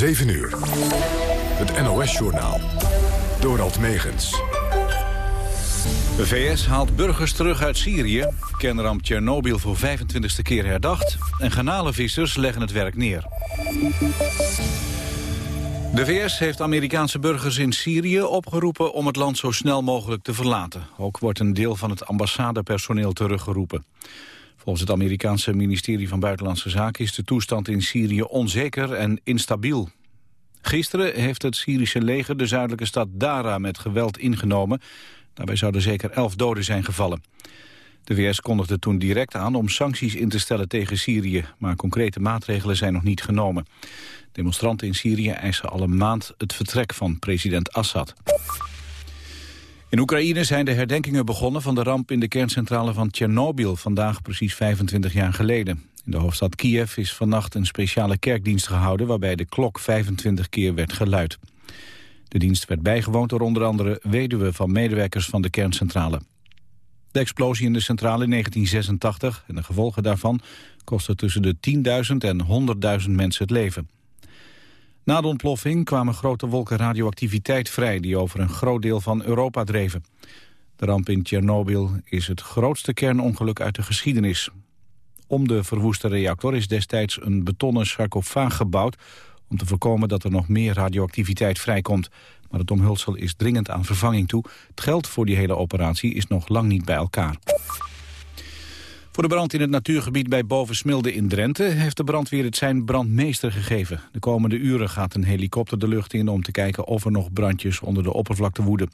7 uur. Het NOS-journaal. Dorald Megens. De VS haalt burgers terug uit Syrië. Kernramp Tsjernobyl voor 25e keer herdacht. En garnalenvissers leggen het werk neer. De VS heeft Amerikaanse burgers in Syrië opgeroepen om het land zo snel mogelijk te verlaten. Ook wordt een deel van het ambassadepersoneel teruggeroepen. Volgens het Amerikaanse ministerie van Buitenlandse Zaken is de toestand in Syrië onzeker en instabiel. Gisteren heeft het Syrische leger de zuidelijke stad Dara met geweld ingenomen. Daarbij zouden zeker elf doden zijn gevallen. De VS kondigde toen direct aan om sancties in te stellen tegen Syrië, maar concrete maatregelen zijn nog niet genomen. Demonstranten in Syrië eisen al een maand het vertrek van president Assad. In Oekraïne zijn de herdenkingen begonnen van de ramp in de kerncentrale van Tsjernobyl, vandaag precies 25 jaar geleden. In de hoofdstad Kiev is vannacht een speciale kerkdienst gehouden waarbij de klok 25 keer werd geluid. De dienst werd bijgewoond door onder andere weduwen van medewerkers van de kerncentrale. De explosie in de centrale in 1986 en de gevolgen daarvan kostten tussen de 10.000 en 100.000 mensen het leven. Na de ontploffing kwamen grote wolken radioactiviteit vrij... die over een groot deel van Europa dreven. De ramp in Tsjernobyl is het grootste kernongeluk uit de geschiedenis. Om de verwoeste reactor is destijds een betonnen sarcofaag gebouwd... om te voorkomen dat er nog meer radioactiviteit vrijkomt. Maar het omhulsel is dringend aan vervanging toe. Het geld voor die hele operatie is nog lang niet bij elkaar. Voor de brand in het natuurgebied bij Bovensmilde in Drenthe... heeft de brandweer het zijn brandmeester gegeven. De komende uren gaat een helikopter de lucht in... om te kijken of er nog brandjes onder de oppervlakte woeden.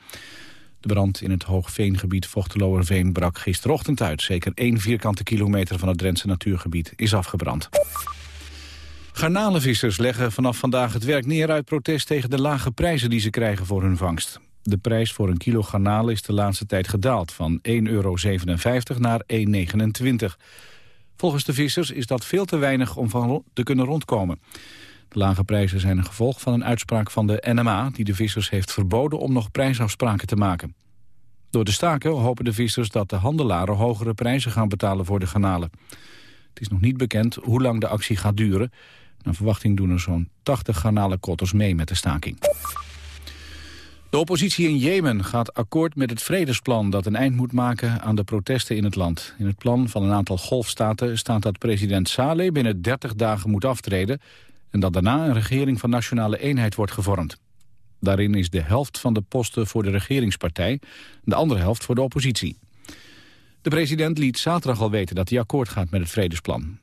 De brand in het Hoogveengebied Vochteloerveen brak gisterochtend uit. Zeker één vierkante kilometer van het Drentse natuurgebied is afgebrand. Garnalenvissers leggen vanaf vandaag het werk neer uit protest tegen de lage prijzen die ze krijgen voor hun vangst. De prijs voor een kilo garnalen is de laatste tijd gedaald van 1,57 euro naar 1,29 Volgens de vissers is dat veel te weinig om van te kunnen rondkomen. De lage prijzen zijn een gevolg van een uitspraak van de NMA... die de vissers heeft verboden om nog prijsafspraken te maken. Door de staken hopen de vissers dat de handelaren hogere prijzen gaan betalen voor de garnalen. Het is nog niet bekend hoe lang de actie gaat duren. Naar verwachting doen er zo'n 80 garnalenkotters mee met de staking. De oppositie in Jemen gaat akkoord met het vredesplan dat een eind moet maken aan de protesten in het land. In het plan van een aantal golfstaten staat dat president Saleh binnen 30 dagen moet aftreden en dat daarna een regering van nationale eenheid wordt gevormd. Daarin is de helft van de posten voor de regeringspartij, de andere helft voor de oppositie. De president liet zaterdag al weten dat hij akkoord gaat met het vredesplan.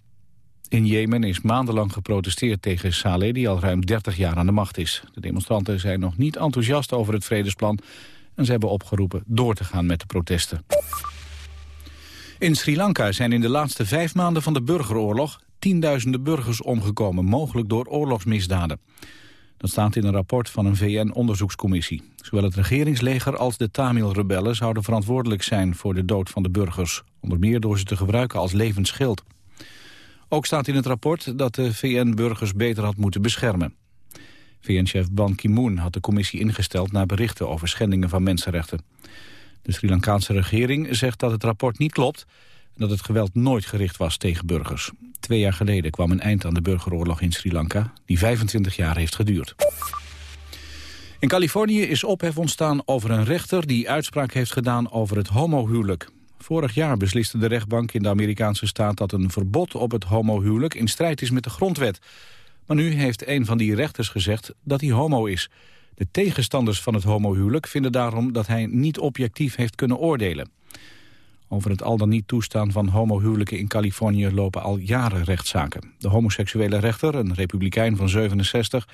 In Jemen is maandenlang geprotesteerd tegen Saleh, die al ruim 30 jaar aan de macht is. De demonstranten zijn nog niet enthousiast over het vredesplan... en ze hebben opgeroepen door te gaan met de protesten. In Sri Lanka zijn in de laatste vijf maanden van de burgeroorlog... tienduizenden burgers omgekomen, mogelijk door oorlogsmisdaden. Dat staat in een rapport van een VN-onderzoekscommissie. Zowel het regeringsleger als de Tamil-rebellen zouden verantwoordelijk zijn... voor de dood van de burgers, onder meer door ze te gebruiken als levensschild. Ook staat in het rapport dat de VN burgers beter had moeten beschermen. VN-chef Ban Ki-moon had de commissie ingesteld naar berichten over schendingen van mensenrechten. De Sri Lankaanse regering zegt dat het rapport niet klopt en dat het geweld nooit gericht was tegen burgers. Twee jaar geleden kwam een eind aan de burgeroorlog in Sri Lanka, die 25 jaar heeft geduurd. In Californië is ophef ontstaan over een rechter die uitspraak heeft gedaan over het homohuwelijk. Vorig jaar besliste de rechtbank in de Amerikaanse staat dat een verbod op het homohuwelijk in strijd is met de grondwet. Maar nu heeft een van die rechters gezegd dat hij homo is. De tegenstanders van het homohuwelijk vinden daarom dat hij niet objectief heeft kunnen oordelen. Over het al dan niet toestaan van homohuwelijken in Californië lopen al jaren rechtszaken. De homoseksuele rechter, een republikein van 67,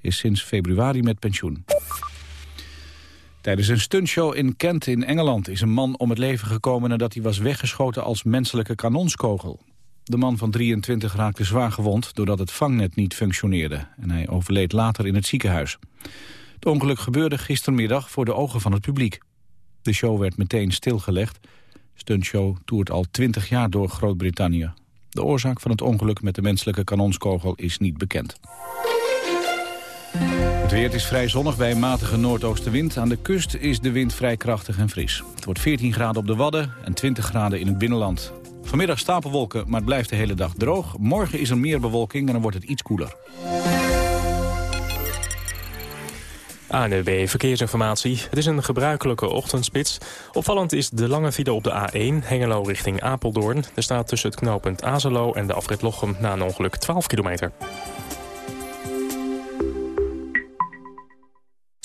is sinds februari met pensioen. Tijdens een stuntshow in Kent in Engeland is een man om het leven gekomen nadat hij was weggeschoten als menselijke kanonskogel. De man van 23 raakte zwaar gewond doordat het vangnet niet functioneerde en hij overleed later in het ziekenhuis. Het ongeluk gebeurde gistermiddag voor de ogen van het publiek. De show werd meteen stilgelegd. Stuntshow toert al 20 jaar door Groot-Brittannië. De oorzaak van het ongeluk met de menselijke kanonskogel is niet bekend. Het weer is vrij zonnig bij een matige noordoostenwind. Aan de kust is de wind vrij krachtig en fris. Het wordt 14 graden op de Wadden en 20 graden in het binnenland. Vanmiddag stapelwolken, maar het blijft de hele dag droog. Morgen is er meer bewolking en dan wordt het iets koeler. ANWB Verkeersinformatie. Het is een gebruikelijke ochtendspits. Opvallend is de lange file op de A1, Hengelo richting Apeldoorn. Er staat tussen het knooppunt Azelo en de afrit Lochem na een ongeluk 12 kilometer.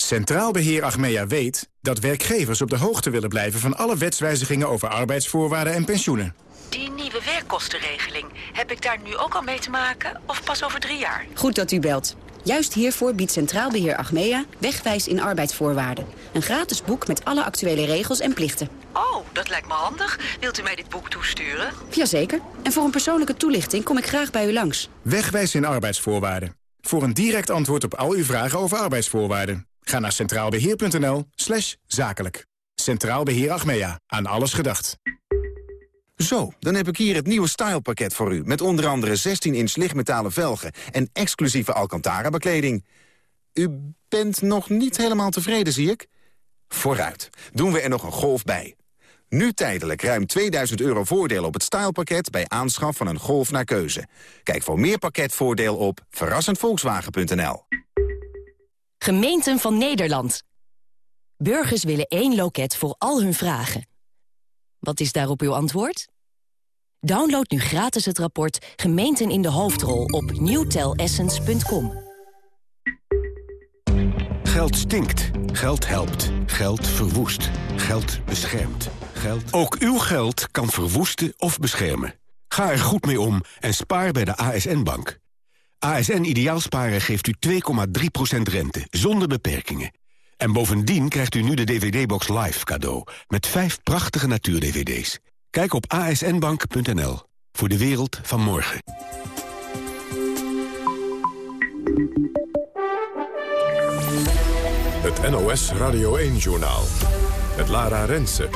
Centraal Beheer Achmea weet dat werkgevers op de hoogte willen blijven... van alle wetswijzigingen over arbeidsvoorwaarden en pensioenen. Die nieuwe werkkostenregeling, heb ik daar nu ook al mee te maken? Of pas over drie jaar? Goed dat u belt. Juist hiervoor biedt Centraal Beheer Achmea Wegwijs in arbeidsvoorwaarden. Een gratis boek met alle actuele regels en plichten. Oh, dat lijkt me handig. Wilt u mij dit boek toesturen? Jazeker. En voor een persoonlijke toelichting kom ik graag bij u langs. Wegwijs in arbeidsvoorwaarden. Voor een direct antwoord op al uw vragen over arbeidsvoorwaarden. Ga naar centraalbeheer.nl slash zakelijk. Centraal Beheer Achmea. Aan alles gedacht. Zo, dan heb ik hier het nieuwe stylepakket voor u... met onder andere 16-inch lichtmetalen velgen en exclusieve Alcantara-bekleding. U bent nog niet helemaal tevreden, zie ik? Vooruit, doen we er nog een golf bij. Nu tijdelijk ruim 2000 euro voordeel op het stylepakket... bij aanschaf van een Golf naar keuze. Kijk voor meer pakketvoordeel op verrassendvolkswagen.nl. Gemeenten van Nederland. Burgers willen één loket voor al hun vragen. Wat is daarop uw antwoord? Download nu gratis het rapport Gemeenten in de Hoofdrol op newtelessence.com. Geld stinkt. Geld helpt. Geld verwoest. Geld beschermt. Geld... Ook uw geld kan verwoesten of beschermen. Ga er goed mee om en spaar bij de ASN-bank. ASN Ideaalsparen geeft u 2,3% rente, zonder beperkingen. En bovendien krijgt u nu de DVD-box Live cadeau... met vijf prachtige natuur-DVD's. Kijk op asnbank.nl voor de wereld van morgen. Het NOS Radio 1-journaal. Het Lara Rensen.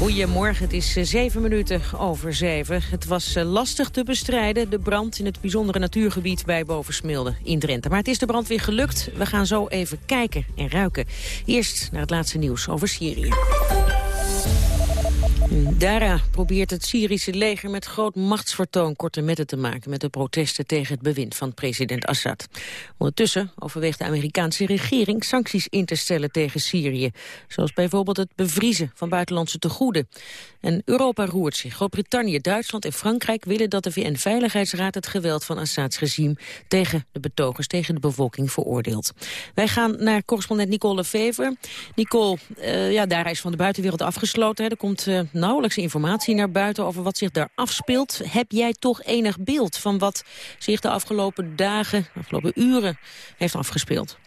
Goedemorgen, het is eh, zeven minuten over zeven. Het was eh, lastig te bestrijden, de brand in het bijzondere natuurgebied bij Bovensmilde in Drenthe. Maar het is de brand weer gelukt. We gaan zo even kijken en ruiken. Eerst naar het laatste nieuws over Syrië. Dara probeert het Syrische leger met groot machtsvertoon korte metten te maken met de protesten tegen het bewind van president Assad. Ondertussen overweegt de Amerikaanse regering sancties in te stellen tegen Syrië, zoals bijvoorbeeld het bevriezen van buitenlandse tegoeden. En Europa roert zich. Groot-Brittannië, Duitsland en Frankrijk willen dat de VN-veiligheidsraad het geweld van Assads regime tegen de betogers, tegen de bevolking veroordeelt. Wij gaan naar correspondent Nicole Lefever. Nicole, uh, ja, daar is van de buitenwereld afgesloten. Hè. Er komt uh, nauwelijks informatie naar buiten over wat zich daar afspeelt. Heb jij toch enig beeld van wat zich de afgelopen dagen, de afgelopen uren heeft afgespeeld?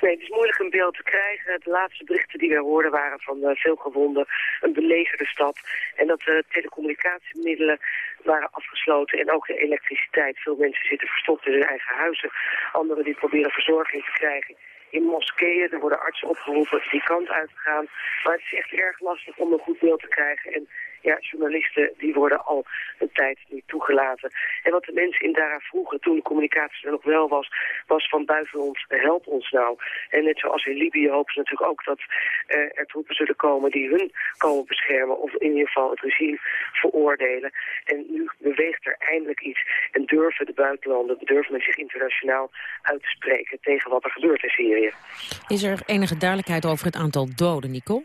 Nee, het is moeilijk een beeld te krijgen. De laatste berichten die we hoorden waren van uh, veel gewonden, een belegerde stad. En dat de telecommunicatiemiddelen waren afgesloten en ook de elektriciteit. Veel mensen zitten verstopt in hun eigen huizen. Anderen die proberen verzorging te krijgen in moskeeën. Er worden artsen opgeroepen die kant uit te gaan. Maar het is echt erg lastig om een goed beeld te krijgen. En ja, journalisten die worden al een tijd niet toegelaten. En wat de mensen in Dara vroegen toen de communicatie er nog wel was, was van buiten ons, help ons nou. En net zoals in Libië hopen ze natuurlijk ook dat uh, er troepen zullen komen die hun komen beschermen. Of in ieder geval het regime veroordelen. En nu beweegt er eindelijk iets. En durven de buitenlanden, durven men zich internationaal uit te spreken tegen wat er gebeurt in Syrië. Is er enige duidelijkheid over het aantal doden, Nicole?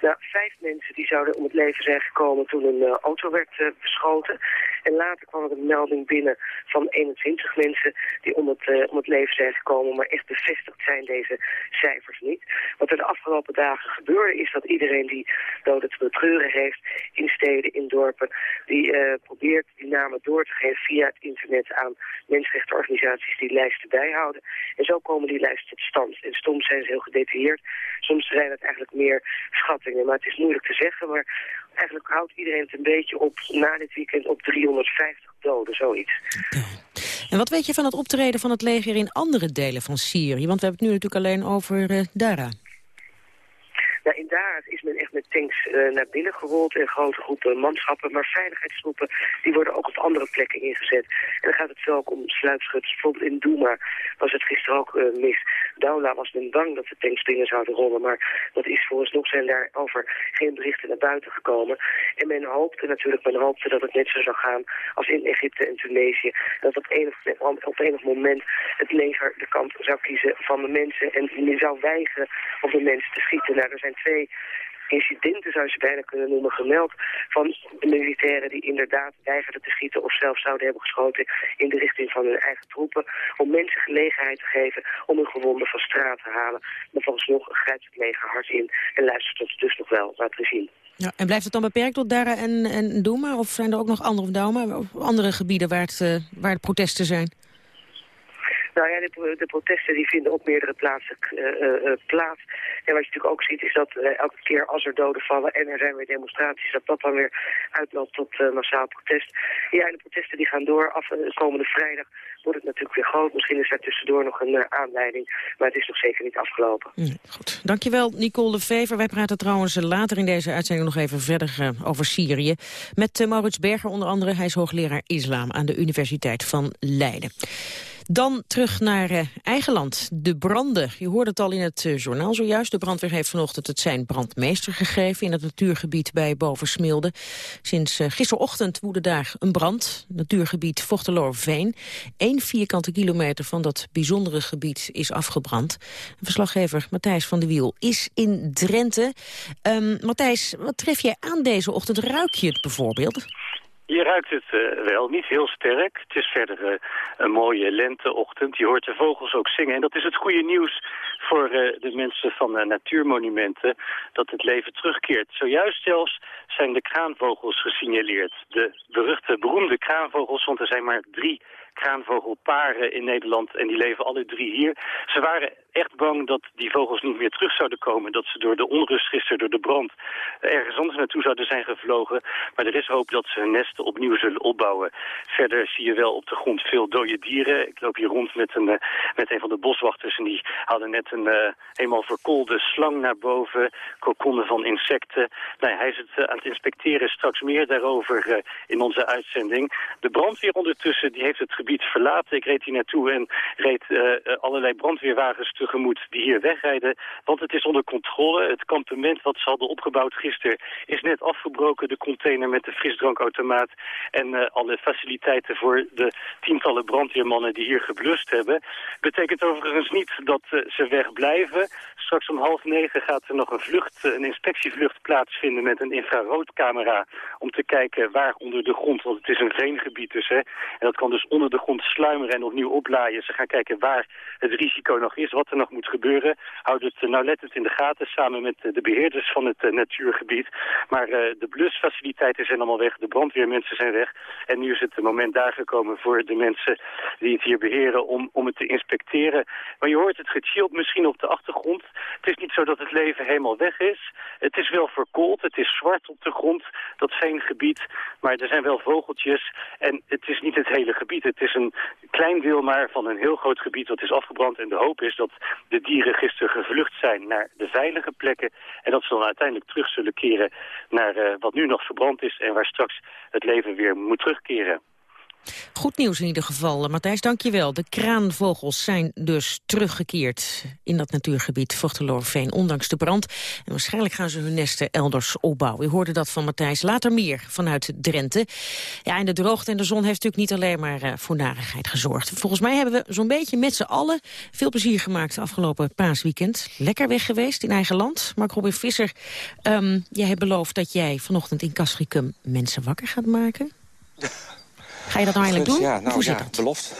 Nou, vijf mensen die zouden om het leven zijn gekomen toen een uh, auto werd uh, beschoten. En later kwam er een melding binnen van 21 mensen die om het, uh, om het leven zijn gekomen. Maar echt bevestigd zijn deze cijfers niet. Wat er de afgelopen dagen gebeurde is dat iedereen die doden te betreuren heeft in steden, in dorpen, die probeert die namen door te geven via het internet aan mensenrechtenorganisaties die lijsten bijhouden. En zo komen die lijsten tot stand. En soms zijn ze heel gedetailleerd, soms zijn het eigenlijk meer schatten maar het is moeilijk te zeggen. Maar eigenlijk houdt iedereen het een beetje op na dit weekend op 350 doden, zoiets. En wat weet je van het optreden van het leger in andere delen van Syrië? Want we hebben het nu natuurlijk alleen over uh, Dara. Nou, in is men echt met tanks uh, naar binnen gerold en grote groepen manschappen. Maar veiligheidstroepen die worden ook op andere plekken ingezet. En dan gaat het zo ook om sluipschutters. Bijvoorbeeld in Douma was het gisteren ook uh, mis. Daula was men bang dat de tanks binnen zouden rollen. Maar dat is nog zijn daarover geen berichten naar buiten gekomen. En men hoopte natuurlijk, men hoopte dat het net zo zou gaan als in Egypte en Tunesië. Dat op enig, op enig moment het leger de kant zou kiezen van de mensen. En men zou weigeren om de mensen te schieten. Nou, er zijn twee incidenten, zou je ze bijna kunnen noemen, gemeld van militairen die inderdaad weigerden te schieten of zelf zouden hebben geschoten in de richting van hun eigen troepen. Om mensen gelegenheid te geven om hun gewonden van straat te halen. Maar volgens nog grijpt het leger hard in en luistert het dus nog wel, laten we zien. Ja, en blijft het dan beperkt tot Dara en, en Douma? Of zijn er ook nog andere, Douma, andere gebieden waar, het, uh, waar de protesten zijn? Nou ja, de, protesten die vinden op meerdere plaatsen uh, plaats. En wat je natuurlijk ook ziet is dat elke keer als er doden vallen en er zijn weer demonstraties, dat dat dan weer uitloopt tot massaal protest. Ja, en de protesten die gaan door. Af komende vrijdag wordt het natuurlijk weer groot. Misschien is er tussendoor nog een aanleiding, maar het is nog zeker niet afgelopen. goed, dankjewel Nicole de Vever. Wij praten trouwens later in deze uitzending nog even verder over Syrië. Met Maurits Berger onder andere. Hij is hoogleraar islam aan de Universiteit van Leiden. Dan terug naar uh, eigen land. De branden. Je hoorde het al in het uh, journaal zojuist. De brandweer heeft vanochtend het zijn brandmeester gegeven... in het natuurgebied bij Bovensmilde. Sinds uh, gisterochtend woedde daar een brand. Natuurgebied Vochteloorveen. Eén vierkante kilometer van dat bijzondere gebied is afgebrand. Verslaggever Matthijs van de Wiel is in Drenthe. Um, Matthijs, wat tref jij aan deze ochtend? Ruik je het bijvoorbeeld? Je ruikt het uh, wel, niet heel sterk. Het is verder uh, een mooie lenteochtend. Je hoort de vogels ook zingen. En dat is het goede nieuws voor uh, de mensen van natuurmonumenten... dat het leven terugkeert. Zojuist zelfs zijn de kraanvogels gesignaleerd. De beruchte, beroemde kraanvogels, want er zijn maar drie kraanvogelparen in Nederland en die leven alle drie hier. Ze waren echt bang dat die vogels niet meer terug zouden komen. Dat ze door de onrust gisteren, door de brand, ergens anders naartoe zouden zijn gevlogen. Maar er is hoop dat ze hun nesten opnieuw zullen opbouwen. Verder zie je wel op de grond veel dode dieren. Ik loop hier rond met een, uh, met een van de boswachters en die hadden net een uh, eenmaal verkoolde slang naar boven. Kokonnen van insecten. Nee, hij is het aan het inspecteren. Straks meer daarover in onze uitzending. De brandweer ondertussen die heeft het gebied verlaten. Ik reed hier naartoe en reed allerlei brandweerwagens die hier wegrijden. Want het is onder controle. Het kampement wat ze hadden opgebouwd gisteren is net afgebroken. De container met de frisdrankautomaat en uh, alle faciliteiten voor de tientallen brandweermannen die hier geblust hebben. Betekent overigens niet dat uh, ze wegblijven. Straks om half negen gaat er nog een vlucht, een inspectievlucht plaatsvinden met een infraroodcamera. Om te kijken waar onder de grond, want het is een veengebied dus. Hè, en dat kan dus onder de grond sluimeren en opnieuw oplaaien. Ze gaan kijken waar het risico nog is, wat er nog moet gebeuren. Houd het uh, nauwlettend in de gaten samen met uh, de beheerders van het uh, natuurgebied. Maar de blusfaciliteiten zijn allemaal weg, de brandweermensen zijn weg. En nu is het moment daar gekomen voor de mensen die het hier beheren om, om het te inspecteren. Maar je hoort het gechilled misschien op de achtergrond. Het is niet zo dat het leven helemaal weg is. Het is wel verkoold, het is zwart op de grond, dat veengebied. Maar er zijn wel vogeltjes en het is niet het hele gebied. Het is een klein deel maar van een heel groot gebied dat is afgebrand. En de hoop is dat de dieren gisteren gevlucht zijn naar de veilige plekken. En dat ze dan uiteindelijk terug zullen keren naar uh, wat nu nog verbrand is en waar straks het leven weer moet terugkeren. Goed nieuws in ieder geval. Matthijs, dank je wel. De kraanvogels zijn dus teruggekeerd in dat natuurgebied Vochteloorveen, ondanks de brand. En waarschijnlijk gaan ze hun nesten elders opbouwen. U hoorde dat van Matthijs. Later meer vanuit Drenthe. Ja, en de droogte en de zon heeft natuurlijk niet alleen maar uh, voor narigheid gezorgd. Volgens mij hebben we zo'n beetje met z'n allen veel plezier gemaakt afgelopen paasweekend. Lekker weg geweest in eigen land. Mark Robin Visser, um, jij hebt beloofd dat jij vanochtend in Castricum mensen wakker gaat maken. Ga je dat nou eigenlijk doen? Ja, nou, Hoe zit ja, dat? belofte,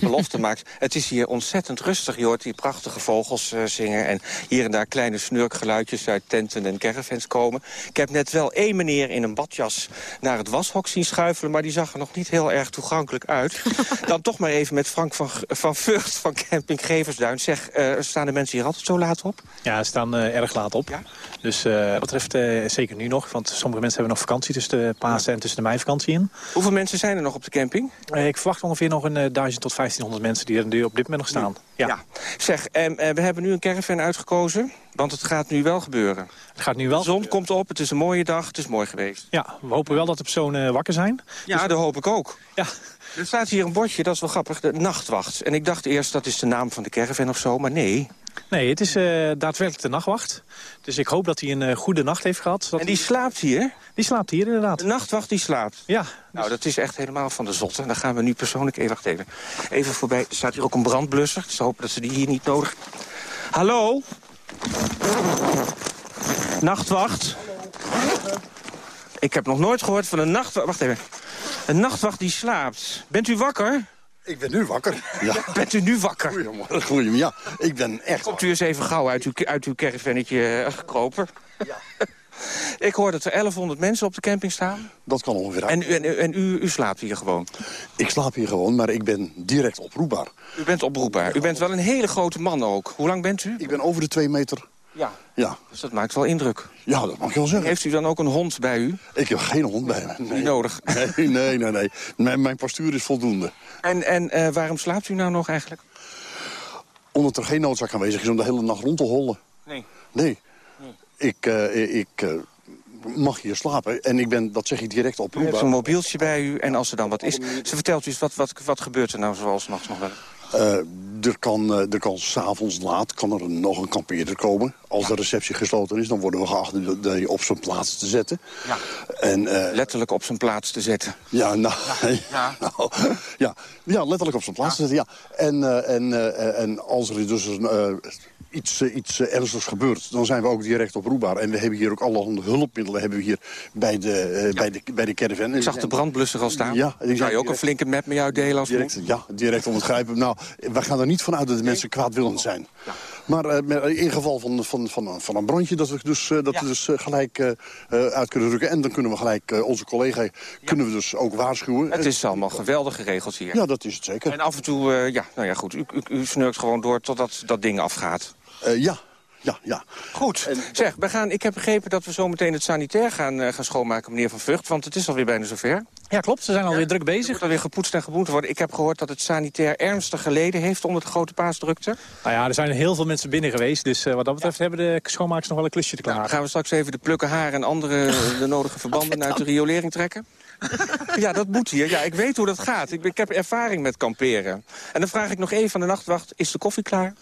belofte maakt. Het is hier ontzettend rustig. Je hoort die prachtige vogels uh, zingen. En hier en daar kleine snurkgeluidjes uit tenten en caravans komen. Ik heb net wel één meneer in een badjas naar het washok zien schuifelen. Maar die zag er nog niet heel erg toegankelijk uit. Dan toch maar even met Frank van, van Vught van Camping Greversduin. Zeg, uh, staan de mensen hier altijd zo laat op? Ja, ze staan uh, erg laat op. Ja? Dus uh, wat betreft uh, zeker nu nog. Want sommige mensen hebben nog vakantie tussen de Pasen en tussen de meivakantie in. Hoeveel mensen zijn er nog op de camping? Uh, ik verwacht ongeveer nog een uh, 1000 tot 1500 mensen die er nu op dit moment nog staan. Ja. Zeg, en, we hebben nu een caravan uitgekozen, want het gaat nu wel gebeuren. Het gaat nu wel De zon komt op, het is een mooie dag, het is mooi geweest. Ja, we hopen wel dat de personen wakker zijn. Ja, Dus- dat hoop ik ook. Ja. Er staat hier een bordje, dat is wel grappig, de nachtwacht. En ik dacht eerst dat is de naam van de caravan of zo, maar nee. Nee, het is eh, daadwerkelijk de nachtwacht. Dus ik hoop dat hij een eh, goede nacht heeft gehad. En die slaapt hier? Die slaapt hier inderdaad. De nachtwacht die slaapt? Ja. Nou, dat is echt helemaal van de zotte. Dan gaan we nu persoonlijk even, wacht even, even voorbij. Er staat hier ook een brandblusser. Dus hopen dat ze die hier niet nodig... Hallo? Nachtwacht? Ik heb nog nooit gehoord van een nachtwacht... Wacht even. Een nachtwacht die slaapt. Bent u wakker? Ik ben nu wakker. Ja. Bent u nu wakker? Goedemorgen. Goedemorgen. Ja, ik ben echt Komt u eens even gauw uit uw, uit uw caravannetje eh, gekropen? Ja. ik hoor dat er 1100 mensen op de camping staan. Dat kan ongeveer. En, u- en, en u, u slaapt hier gewoon? Ik slaap hier gewoon, maar ik ben direct oproepbaar. U bent oproepbaar. U bent wel een hele grote man ook. Hoe lang bent u? Ik ben over de twee meter. Ja. Ja. Dus dat maakt wel indruk. Ja, dat mag je wel zeggen. Heeft u dan ook een hond bij u? Ik heb geen hond bij me. Nee. Niet nodig. Nee, nee, nee. nee. Mijn, mijn postuur is voldoende. En, en eh, waarom slaapt u nou nog eigenlijk? Omdat er geen noodzaak aanwezig is om de hele nacht rond te hollen. Nee. Nee. Ik, eh, ik eh, mag hier slapen. En ik ben, dat zeg ik direct U heeft oproepbaar. een mobieltje bij u en als er dan wat is... Ze vertelt u eens, wat, wat, wat gebeurt er nou zoals nachts nog wel? Eh, er kan, eh, er kan s'avonds laat kan er nog een kampeerder komen. Als de receptie gesloten is, dan worden we geacht de op zijn plaats te zetten. Ja. En, eh, Letterlijk op zijn plaats te zetten. Ja, nou, Ja. nou, ja, ja, letterlijk op zijn plaats te zetten, ja. En, en, en als er dus een, iets, eh, iets eh, ernstigs gebeurt, dan zijn we ook direct oproepbaar. En we hebben hier ook allerhande hulpmiddelen hebben we hier bij de, eh, bij de, bij de caravan. Ik zag de brandblusser al staan. Ja, Zou je ook een flinke map met jou delen als Direct, moet? ja, direct om het grijpen. Nou, we gaan er niet vanuit dat de mensen kwaadwillend zijn. Maar eh, met- in geval van, van, van, van een brandje, dat we dus, dat we dus gelijk uit kunnen rukken. En dan kunnen we gelijk onze collega kunnen we dus ook waarschuwen. Het is allemaal geweldig geregeld hier. Ja, dat is het zeker. En af en toe, ja, nou ja, goed, u, u, u snurkt gewoon door totdat dat ding afgaat. Eh, ja, ja, ja. Goed. Zeg, we gaan, ik heb begrepen dat we zo meteen het sanitair gaan, eh, gaan schoonmaken, meneer Van Vught. Want het is alweer bijna zover. Ja, klopt. Ze zijn alweer druk Er bezig. moet alweer gepoetst en geboend worden. Ik heb gehoord dat het sanitair ernstig geleden heeft onder de grote paasdrukte. Nou ja, er zijn heel veel mensen binnen geweest. Dus eh, wat dat betreft hebben de schoonmakers nog wel een klusje te Dan klaar. gaan we straks even de plukken haar en andere de nodige verbanden uit de riolering trekken. Ja, dat moet hier. Ja, ik weet hoe dat gaat. Ik, ik heb ervaring met kamperen. En dan vraag ik nog even aan de nachtwacht, is de koffie klaar?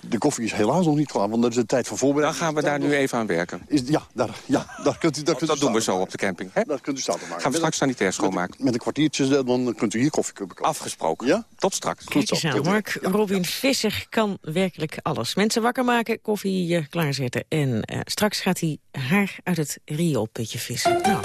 De koffie is helaas nog niet klaar, want dat is de tijd van voorbereiding. Dan gaan we daar nu even aan werken. Is, ja, daar, ja, daar kunt u, daar kunt Dat u doen we zo op de camping. Hè? Daar kunt u starten maken. Gaan we straks sanitair schoonmaken. Met, met een kwartiertje, dan kunt u hier koffie kopen. Afgesproken. Ja? Tot straks. Kijk eens aan, Mark Robin Visser kan werkelijk alles. Mensen wakker maken, koffie eh, klaarzetten. En eh, straks gaat hij haar uit het rioolputje vissen. Nou,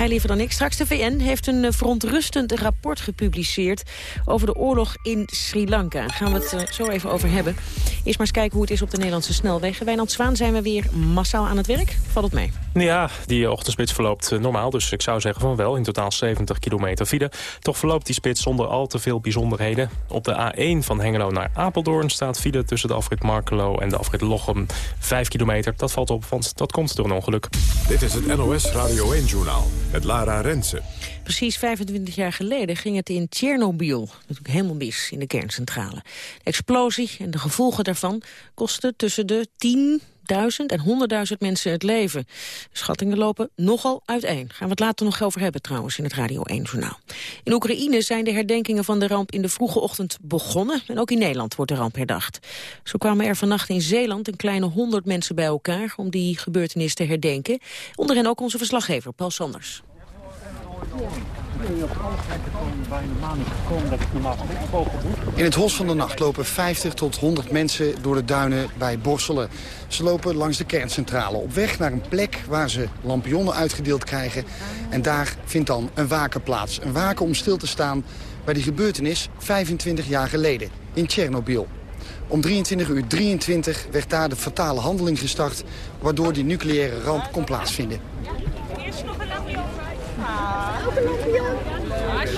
hij liever dan ik. Straks de VN heeft een eh, verontrustend rapport gepubliceerd... over de oorlog in Sri Lanka. Daar gaan we het eh, zo even over hebben. Eerst maar eens kijken hoe het is op de Nederlandse snelwegen. Wijnand Zwaan, zijn we weer massaal aan het werk? Valt het mee? Ja, die ochtendspits verloopt eh, normaal, dus ik zou zeggen van wel. In totaal 70 kilometer file. Toch verloopt die spits zonder al te veel bijzonderheden. Op de A1 van Hengelo naar Apeldoorn staat file tussen de afrit Markelo en de afrit Lochem 5 kilometer. Dat valt op, want dat komt door een ongeluk. Dit is het NOS Radio 1-journaal met Lara Rensen. Precies 25 jaar geleden ging het in Tsjernobyl natuurlijk helemaal mis in de kerncentrale. De explosie en de gevolgen daarvan kosten tussen de 10.000 en 100.000 mensen het leven. Schattingen lopen nogal uiteen. Gaan we het later nog over hebben trouwens in het Radio 1-journaal. In Oekraïne zijn de herdenkingen van de ramp in de vroege ochtend begonnen. En ook in Nederland wordt de ramp herdacht. Zo kwamen er vannacht in Zeeland een kleine 100 mensen bij elkaar... om die gebeurtenis te herdenken. Onder hen ook onze verslaggever Paul Sanders. In het Hos van de Nacht lopen 50 tot 100 mensen door de duinen bij Borselen. Ze lopen langs de kerncentrale op weg naar een plek waar ze lampionnen uitgedeeld krijgen. En daar vindt dan een waken plaats. Een waken om stil te staan bij die gebeurtenis 25 jaar geleden in Tsjernobyl. Om 23 uur 23 werd daar de fatale handeling gestart... waardoor die nucleaire ramp kon plaatsvinden. Ook een lampion.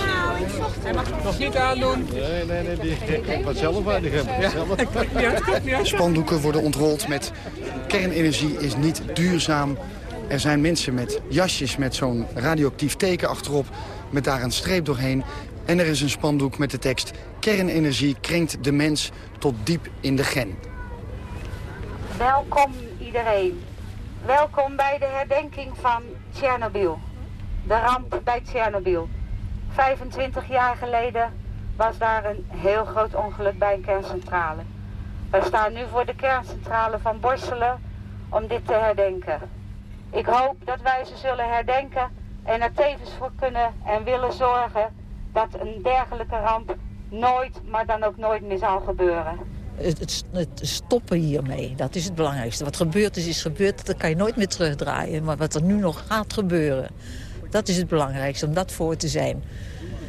Nou, ik zocht hem. Nog niet aandoen. Nee, nee, nee, die heb zelf aan. Heb. Spandoeken worden ontrold met kernenergie is niet duurzaam. Er zijn mensen met jasjes met zo'n radioactief teken achterop... met daar een streep doorheen. En er is een spandoek met de tekst... Kernenergie krenkt de mens tot diep in de gen. Welkom iedereen. Welkom bij de herdenking van Tsjernobyl. De ramp bij Tsjernobyl. 25 jaar geleden was daar een heel groot ongeluk bij een kerncentrale. We staan nu voor de kerncentrale van Borselen om dit te herdenken. Ik hoop dat wij ze zullen herdenken en er tevens voor kunnen en willen zorgen dat een dergelijke ramp nooit, maar dan ook nooit meer zal gebeuren. Het, het, stoppen hiermee, dat is het belangrijkste. Wat gebeurd is, is gebeurd. Dat kan je nooit meer terugdraaien. Maar wat er nu nog gaat gebeuren, dat is het belangrijkste, om dat voor te zijn.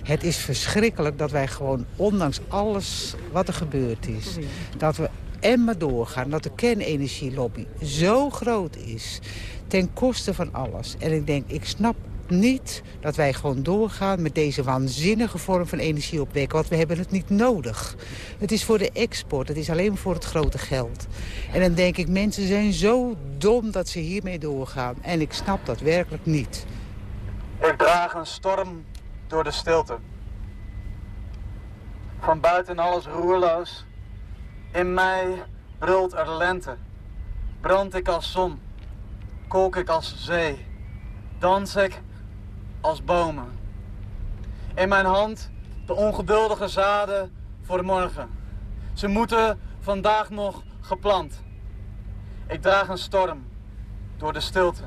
Het is verschrikkelijk dat wij gewoon, ondanks alles wat er gebeurd is... dat we en maar doorgaan, dat de kernenergielobby zo groot is... ten koste van alles. En ik denk, ik snap niet dat wij gewoon doorgaan met deze waanzinnige vorm van energie opwekken. Want we hebben het niet nodig. Het is voor de export, het is alleen voor het grote geld. En dan denk ik, mensen zijn zo dom dat ze hiermee doorgaan. En ik snap dat werkelijk niet. Ik draag een storm door de stilte. Van buiten alles roerloos. In mij brult er lente. Brand ik als zon. Kolk ik als zee. Dans ik als bomen. In mijn hand de ongeduldige zaden voor morgen. Ze moeten vandaag nog geplant. Ik draag een storm door de stilte,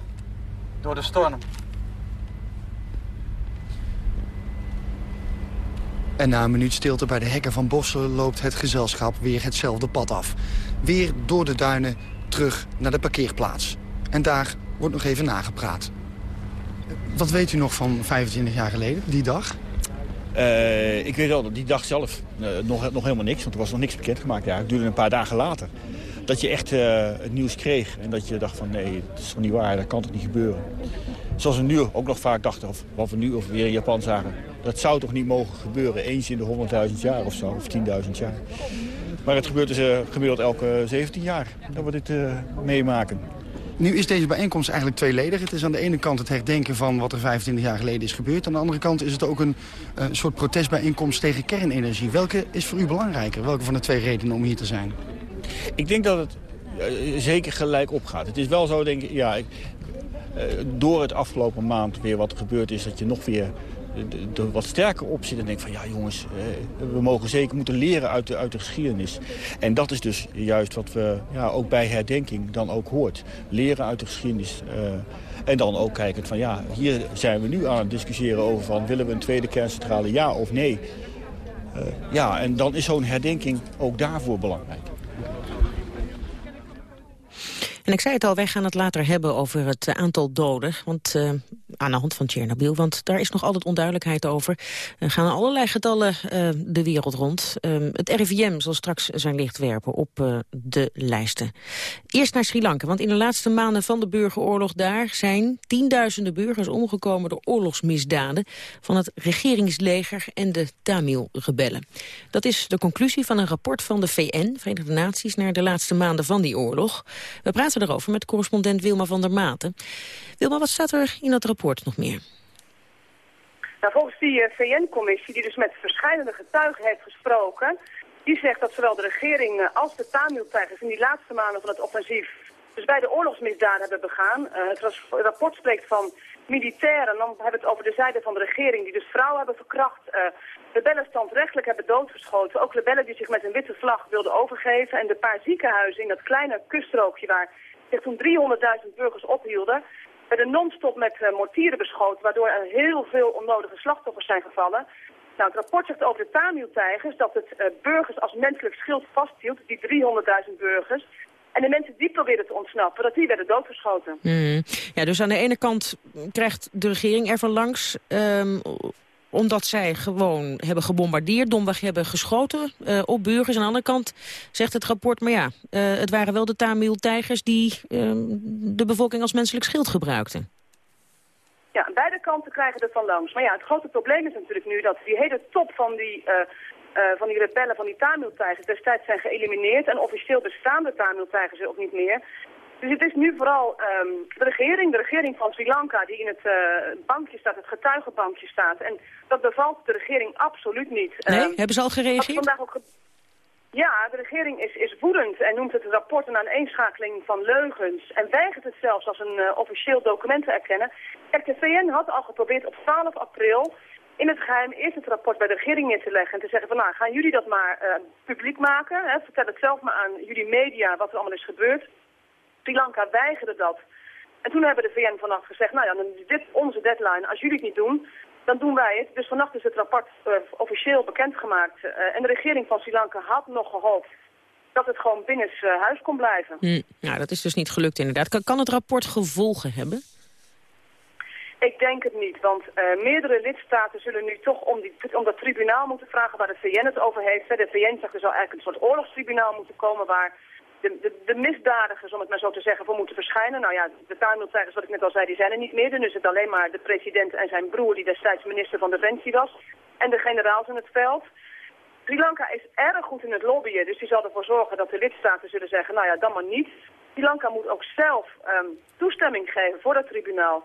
door de storm. En na een minuut stilte bij de hekken van Bossen loopt het gezelschap weer hetzelfde pad af. Weer door de duinen terug naar de parkeerplaats. En daar wordt nog even nagepraat. Wat weet u nog van 25 jaar geleden, die dag? Uh, ik weet wel, die dag zelf uh, nog, nog helemaal niks, want er was nog niks bekendgemaakt. Ja, het duurde een paar dagen later. Dat je echt uh, het nieuws kreeg en dat je dacht van nee, het is toch niet waar, dat kan toch niet gebeuren. Zoals we nu ook nog vaak dachten, of wat we nu of weer in Japan zagen. Dat zou toch niet mogen gebeuren, eens in de 100.000 jaar of zo, of 10.000 jaar. Maar het gebeurt dus gemiddeld elke 17 jaar dat we dit meemaken. Nu is deze bijeenkomst eigenlijk tweeledig. Het is aan de ene kant het herdenken van wat er 25 jaar geleden is gebeurd. Aan de andere kant is het ook een uh, soort protestbijeenkomst tegen kernenergie. Welke is voor u belangrijker? Welke van de twee redenen om hier te zijn? Ik denk dat het zeker gelijk opgaat. Het is wel zo, denk ik, ja, ik, door het afgelopen maand weer wat er gebeurd is... dat je nog weer er wat sterker op zit en denk van ja jongens, eh, we mogen zeker moeten leren uit de, uit de geschiedenis. En dat is dus juist wat we ja, ook bij herdenking dan ook hoort. Leren uit de geschiedenis. Uh, en dan ook kijken van ja, hier zijn we nu aan het discussiëren over van willen we een tweede kerncentrale ja of nee. Uh, ja, en dan is zo'n herdenking ook daarvoor belangrijk. En ik zei het al, wij gaan het later hebben over het aantal doden. Want aan de hand van Tsjernobyl, want daar is nog altijd onduidelijkheid over. Er gaan allerlei getallen uh, de wereld rond. Uh, het RIVM zal straks zijn licht werpen op uh, de lijsten. Eerst naar Sri Lanka, want in de laatste maanden van de burgeroorlog daar... zijn tienduizenden burgers omgekomen door oorlogsmisdaden... van het regeringsleger en de Tamil-rebellen. Dat is de conclusie van een rapport van de VN, Verenigde Naties... naar de laatste maanden van die oorlog. We praten erover met correspondent Wilma van der Maten. Wilma, wat staat er in dat rapport nog meer? Nou, volgens die uh, VN-commissie, die dus met verschillende getuigen heeft gesproken... die zegt dat zowel de regering uh, als de Tamil-tijgers in die laatste maanden van het offensief... dus bij de oorlogsmisdaden hebben begaan. Uh, het rapport spreekt van militairen, dan hebben we het over de zijde van de regering... die dus vrouwen hebben verkracht, rebellen standrechtelijk hebben doodgeschoten... ook rebellen die zich met een witte vlag wilden overgeven... en de paar ziekenhuizen in dat kleine kuststrookje waar zich toen 300.000 burgers ophielden werden non-stop met uh, mortieren beschoten, waardoor er heel veel onnodige slachtoffers zijn gevallen. Nou, het rapport zegt over de Tamil-tijgers dat het uh, burgers als menselijk schild vasthield, die 300.000 burgers. En de mensen die probeerden te ontsnappen, dat die werden doodgeschoten. Mm. Ja, dus aan de ene kant krijgt de regering er van langs um, omdat zij gewoon hebben gebombardeerd, domweg hebben geschoten uh, op burgers. Aan de andere kant zegt het rapport, maar ja, uh, het waren wel de Tamil-tijgers die uh, de bevolking als menselijk schild gebruikten. Ja, beide kanten krijgen er van langs. Maar ja, het grote probleem is natuurlijk nu dat die hele top van die, van die rebellen, van die Tamil-tijgers destijds zijn geëlimineerd. En officieel bestaan de Tamil-tijgers ook niet meer. Dus het is nu vooral um, de regering, de regering van Sri Lanka, die in het uh, bankje staat, het getuigenbankje staat. En dat bevalt de regering absoluut niet. Nee, um, hebben ze al gereageerd? Vandaag ook ge ja, de regering is, is woedend en noemt het rapport een aaneenschakeling van leugens. En weigert het zelfs als een uh, officieel document te erkennen. Kijk, de VN had al geprobeerd op 12 april in het geheim eerst het rapport bij de regering neer te leggen. En te zeggen van nou, gaan jullie dat maar uh, publiek maken. Hè? Vertel het zelf maar aan jullie media wat er allemaal is gebeurd. Sri Lanka weigerde dat. En toen hebben de VN vannacht gezegd, nou ja, dan is dit onze deadline. Als jullie het niet doen, dan doen wij het. Dus vannacht is het rapport uh, officieel bekendgemaakt. Uh, en de regering van Sri Lanka had nog gehoopt dat het gewoon binnen uh, huis kon blijven. Hm. Nou, dat is dus niet gelukt inderdaad. Kan, kan het rapport gevolgen hebben? Ik denk het niet, want meerdere lidstaten zullen nu toch om, die, om dat tribunaal moeten vragen waar de VN het over heeft. De VN zegt er zou eigenlijk een soort oorlogstribunaal moeten komen waar de, de, misdadigers, om het maar zo te zeggen, voor moeten verschijnen. Nou ja, de tuinmiltijgers, wat ik net al zei, die zijn er niet meer. Dan is het alleen maar de president en zijn broer, die destijds minister van Defensie was. En de generaals in het veld. Sri Lanka is erg goed in het lobbyen, dus die zal ervoor zorgen dat de lidstaten zullen zeggen, nou ja, dan maar niet. Sri Lanka moet ook zelf um, toestemming geven voor dat tribunaal.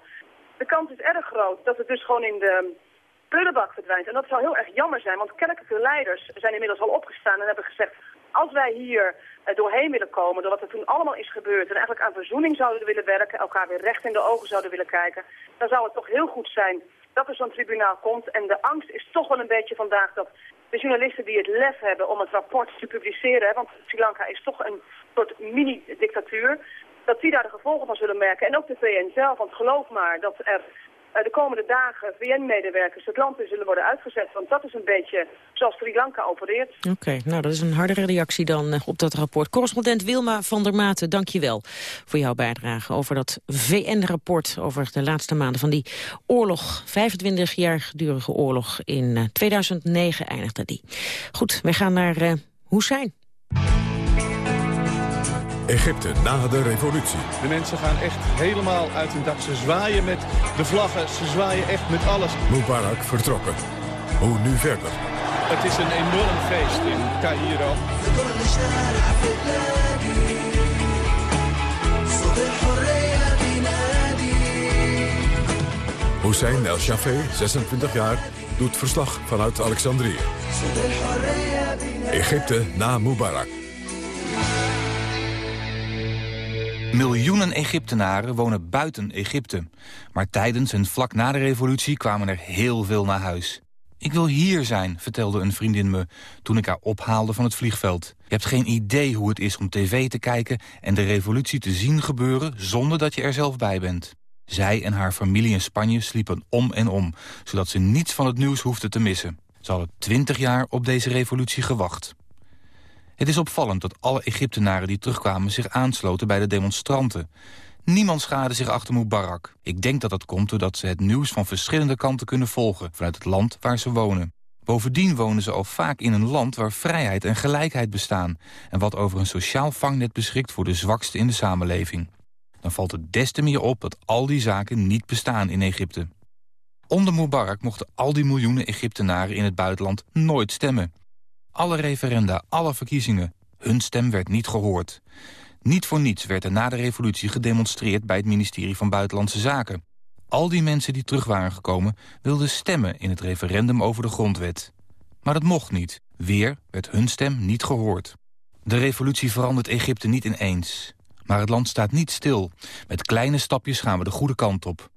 De kans is erg groot dat het dus gewoon in de prullenbak verdwijnt. En dat zou heel erg jammer zijn, want kerkelijke leiders zijn inmiddels al opgestaan en hebben gezegd... als wij hier uh, doorheen willen komen, door wat er toen allemaal is gebeurd... en eigenlijk aan verzoening zouden willen werken, elkaar weer recht in de ogen zouden willen kijken... dan zou het toch heel goed zijn dat er zo'n tribunaal komt. En de angst is toch wel een beetje vandaag dat de journalisten die het lef hebben om het rapport te publiceren... want Sri Lanka is toch een soort mini-dictatuur dat die daar de gevolgen van zullen merken. En ook de VN zelf, want geloof maar dat er de komende dagen VN-medewerkers het land in zullen worden uitgezet. Want dat is een beetje zoals Sri Lanka opereert. Oké, nou dat is een hardere reactie dan uh, op dat rapport. Correspondent Wilma van der Maten, dank je wel voor jouw bijdrage over dat VN-rapport over de laatste maanden van die oorlog. 25 jaar gedurige oorlog in uh, 2009 eindigde die. Goed, wij gaan naar Hussein. Egypte na de revolutie. De mensen gaan echt helemaal uit hun dak. Ze zwaaien met de vlaggen, ze zwaaien echt met alles. Mubarak vertrokken. Hoe nu verder? Het is een enorm feest in Cairo. Hussein El Shafé, 26 jaar, doet verslag vanuit Alexandrië. Egypte na Mubarak. Miljoenen Egyptenaren wonen buiten Egypte. Maar tijdens en vlak na de revolutie kwamen er heel veel naar huis. Ik wil hier zijn, vertelde een vriendin me toen ik haar ophaalde van het vliegveld. Je hebt geen idee hoe het is om tv te kijken en de revolutie te zien gebeuren zonder dat je er zelf bij bent. Zij en haar familie in Spanje sliepen om en om, zodat ze niets van het nieuws hoefden te missen. Ze hadden twintig jaar op deze revolutie gewacht. Het is opvallend dat alle Egyptenaren die terugkwamen zich aansloten bij de demonstranten. Niemand schaarde zich achter Mubarak. Ik denk dat dat komt doordat ze het nieuws van verschillende kanten kunnen volgen... vanuit het land waar ze wonen. Bovendien wonen ze al vaak in een land waar vrijheid en gelijkheid bestaan... en wat over een sociaal vangnet beschikt voor de zwakste in de samenleving. Dan valt het des te meer op dat al die zaken niet bestaan in Egypte. Onder Mubarak mochten al die miljoenen Egyptenaren in het buitenland nooit stemmen. Alle referenda, alle verkiezingen, hun stem werd niet gehoord. Niet voor niets werd er na de revolutie gedemonstreerd bij het ministerie van Buitenlandse Zaken. Al die mensen die terug waren gekomen wilden stemmen in het referendum over de grondwet. Maar dat mocht niet. Weer werd hun stem niet gehoord. De revolutie verandert Egypte niet ineens. Maar het land staat niet stil. Met kleine stapjes gaan we de goede kant op.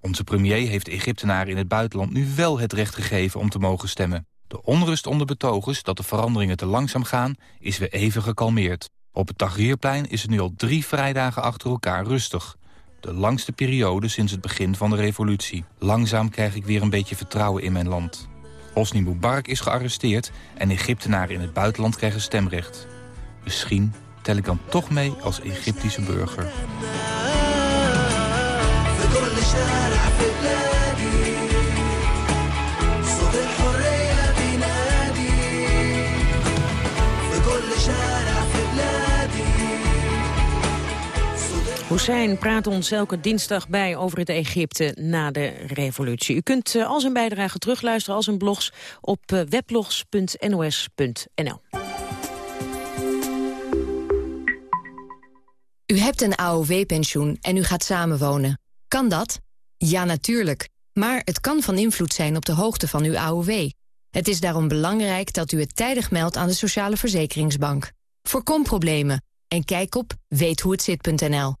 Onze premier heeft Egyptenaren in het buitenland nu wel het recht gegeven om te mogen stemmen. De onrust onder betogers dat de veranderingen te langzaam gaan... is weer even gekalmeerd. Op het Tahrirplein is het nu al drie vrijdagen achter elkaar rustig. De langste periode sinds het begin van de revolutie. Langzaam krijg ik weer een beetje vertrouwen in mijn land. Hosni Mubarak is gearresteerd en Egyptenaren in het buitenland krijgen stemrecht. Misschien tel ik dan toch mee als Egyptische burger. Hussein praat ons elke dinsdag bij over het Egypte na de revolutie. U kunt uh, al zijn bijdrage terugluisteren als een blogs op uh, weblogs.nos.nl. U hebt een AOW-pensioen en u gaat samenwonen. Kan dat? Ja, natuurlijk. Maar het kan van invloed zijn op de hoogte van uw AOW. Het is daarom belangrijk dat u het tijdig meldt aan de Sociale Verzekeringsbank. Voorkom problemen en kijk op weethoehetzit.nl.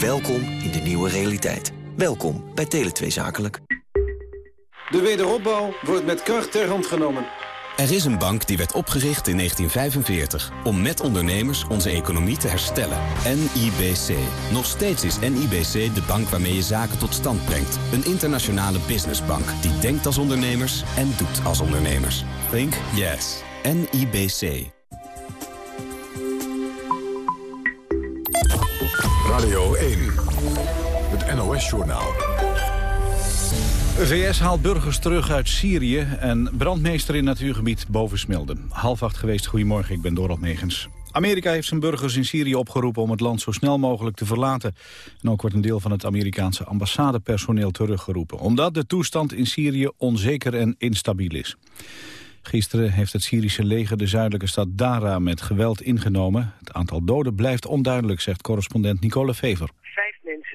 Welkom in de nieuwe realiteit. Welkom bij Tele2 Zakelijk. De wederopbouw wordt met kracht ter hand genomen. Er is een bank die werd opgericht in 1945 om met ondernemers onze economie te herstellen. NIBC. Nog steeds is NIBC de bank waarmee je zaken tot stand brengt. Een internationale businessbank die denkt als ondernemers en doet als ondernemers. Think yes. NIBC. VS haalt burgers terug uit Syrië en brandmeester in natuurgebied Bovensmilde. Half acht geweest, goedemorgen, ik ben Dorot Megens. Amerika heeft zijn burgers in Syrië opgeroepen om het land zo snel mogelijk te verlaten. En ook wordt een deel van het Amerikaanse ambassadepersoneel teruggeroepen. Omdat de toestand in Syrië onzeker en instabiel is. Gisteren heeft het Syrische leger de zuidelijke stad Dara met geweld ingenomen. Het aantal doden blijft onduidelijk, zegt correspondent Nicole Fever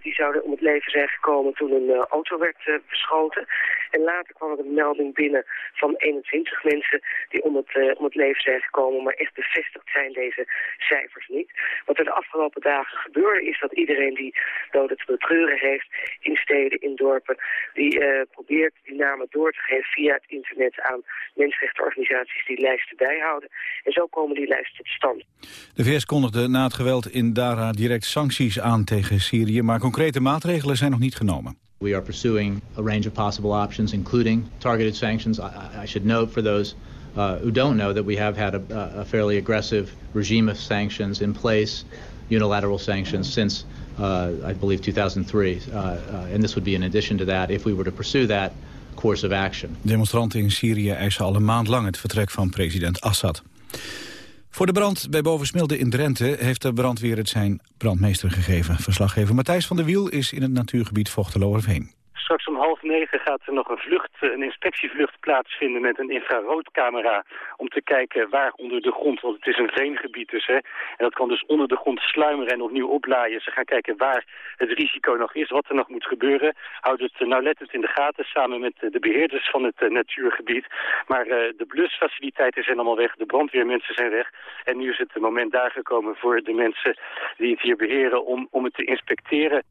die zouden leven zijn gekomen toen een uh, auto werd uh, beschoten. En later kwam er een melding binnen van 21 mensen die om het, uh, om het leven zijn gekomen. Maar echt bevestigd zijn deze cijfers niet. Wat er de afgelopen dagen gebeurde is dat iedereen die doden te betreuren heeft in steden, in dorpen, die probeert die namen door te geven via het internet aan mensenrechtenorganisaties die lijsten bijhouden. En zo komen die lijsten tot stand. De VS kondigde na het geweld in Dara direct sancties aan tegen Syrië, maar concrete maatregelen zijn nog niet genomen. We are pursuing a range of possible options, including targeted sanctions. I, I should note for those uh, who don't know that we have had a, a, fairly aggressive regime of sanctions in place, unilateral sanctions, since uh, I believe 2003. Uh, uh, and this would be in addition to that if we were to pursue that course of action. Demonstranten in Syrië eisen al een maand lang het vertrek van president Assad. Voor de brand bij Bovensmilde in Drenthe heeft de brandweer het zijn brandmeester gegeven. Verslaggever Matthijs van der Wiel is in het natuurgebied Vochteloerveen. Straks om half negen gaat er nog een vlucht, eh, een inspectievlucht plaatsvinden met een infraroodcamera. Om te kijken waar onder de grond, want het is een veengebied dus. Hè, en dat kan dus onder de grond sluimeren en opnieuw oplaaien. Ze gaan kijken waar het risico nog is, wat er nog moet gebeuren. Houd het uh, nauwlettend in de gaten samen met uh, de beheerders van het natuurgebied. Maar de blusfaciliteiten zijn allemaal weg, de brandweermensen zijn weg. En nu is het moment daar gekomen voor de mensen die het hier beheren om, om het te inspecteren.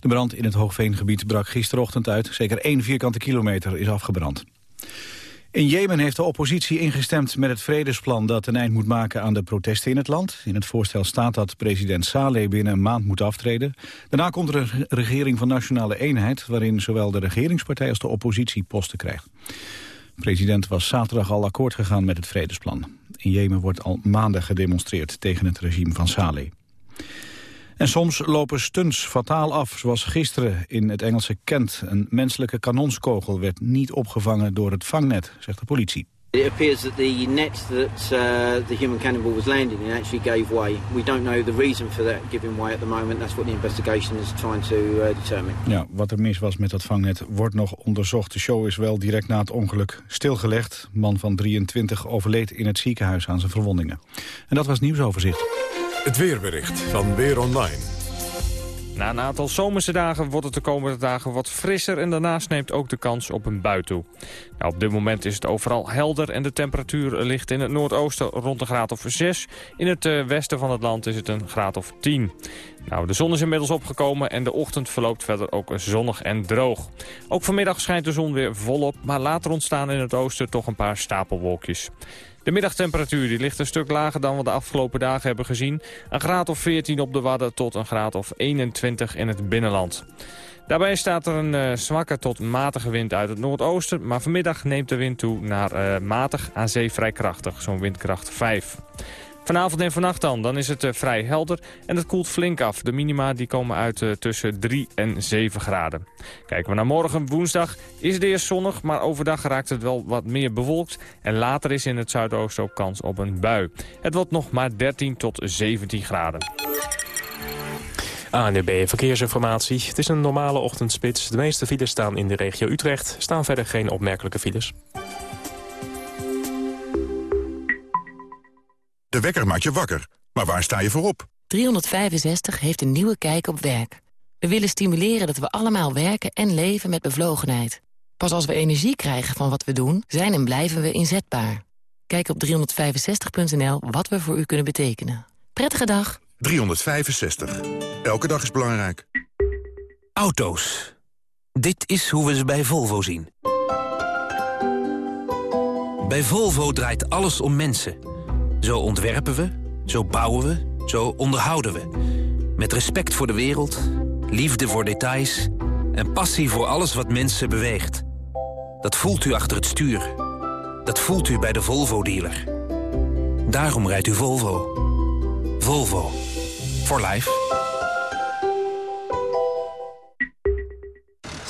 De brand in het Hoogveengebied brak gisterochtend Zeker één vierkante kilometer is afgebrand. In Jemen heeft de oppositie ingestemd met het vredesplan dat een eind moet maken aan de protesten in het land. In het voorstel staat dat president Saleh binnen een maand moet aftreden. Daarna komt er een regering van nationale eenheid waarin zowel de regeringspartij als de oppositie posten krijgt. De president was zaterdag al akkoord gegaan met het vredesplan. In Jemen wordt al maanden gedemonstreerd tegen het regime van Saleh. En soms lopen stunts fataal af, zoals gisteren in het Engelse Kent. Een menselijke kanonskogel werd niet opgevangen door het vangnet, zegt de politie. It appears that the net that uh, the human cannibal was landing in actually gave way. We don't know the reason for that giving way at the moment. That's what the investigation is trying to uh, determine. Ja, wat er mis was met dat vangnet wordt nog onderzocht. De show is wel direct na het ongeluk stilgelegd. Man van 23 overleed in het ziekenhuis aan zijn verwondingen. En dat was nieuwsoverzicht. Het weerbericht van Weer Online. Na een aantal zomerse dagen wordt het de komende dagen wat frisser... en daarnaast neemt ook de kans op een bui toe. Nou, op dit moment is het overal helder en de temperatuur ligt in het noordoosten rond een graad of 6. In het uh, westen van het land is het een graad of 10. Nou, de zon is inmiddels opgekomen en de ochtend verloopt verder ook zonnig en droog. Ook vanmiddag schijnt de zon weer volop, maar later ontstaan in het oosten toch een paar stapelwolkjes. De middagtemperatuur die ligt een stuk lager dan we de afgelopen dagen hebben gezien. Een graad of 14 op de Wadden tot een graad of 21 in het binnenland. Daarbij staat er een uh, zwakke tot matige wind uit het noordoosten... maar vanmiddag neemt de wind toe naar uh, matig aan zee vrij krachtig, zo'n windkracht 5. Vanavond en vannacht dan, dan is het uh, vrij helder en het koelt flink af. De minima die komen uit uh, tussen 3 en 7 graden. Kijken we naar morgen, woensdag, is het eerst zonnig... maar overdag raakt het wel wat meer bewolkt... en later is in het zuidoosten ook kans op een bui. Het wordt nog maar 13 tot 17 graden. ANB Verkeersinformatie. Het is een normale ochtendspits. De meeste files staan in de regio Utrecht. staan verder geen opmerkelijke files. De wekker maakt je wakker. Maar waar sta je voor op? 365 heeft een nieuwe kijk op werk. We willen stimuleren dat we allemaal werken en leven met bevlogenheid. Pas als we energie krijgen van wat we doen, zijn en blijven we inzetbaar. Kijk op 365.nl wat we voor u kunnen betekenen. Prettige dag. 365. Elke dag is belangrijk. Auto's. Dit is hoe we ze bij Volvo zien. Bij Volvo draait alles om mensen. Zo ontwerpen we, zo bouwen we, zo onderhouden we. Met respect voor de wereld, liefde voor details... en passie voor alles wat mensen beweegt. Dat voelt u achter het stuur. Dat voelt u bij de Volvo-dealer. Daarom rijdt u Volvo. Volvo. For life.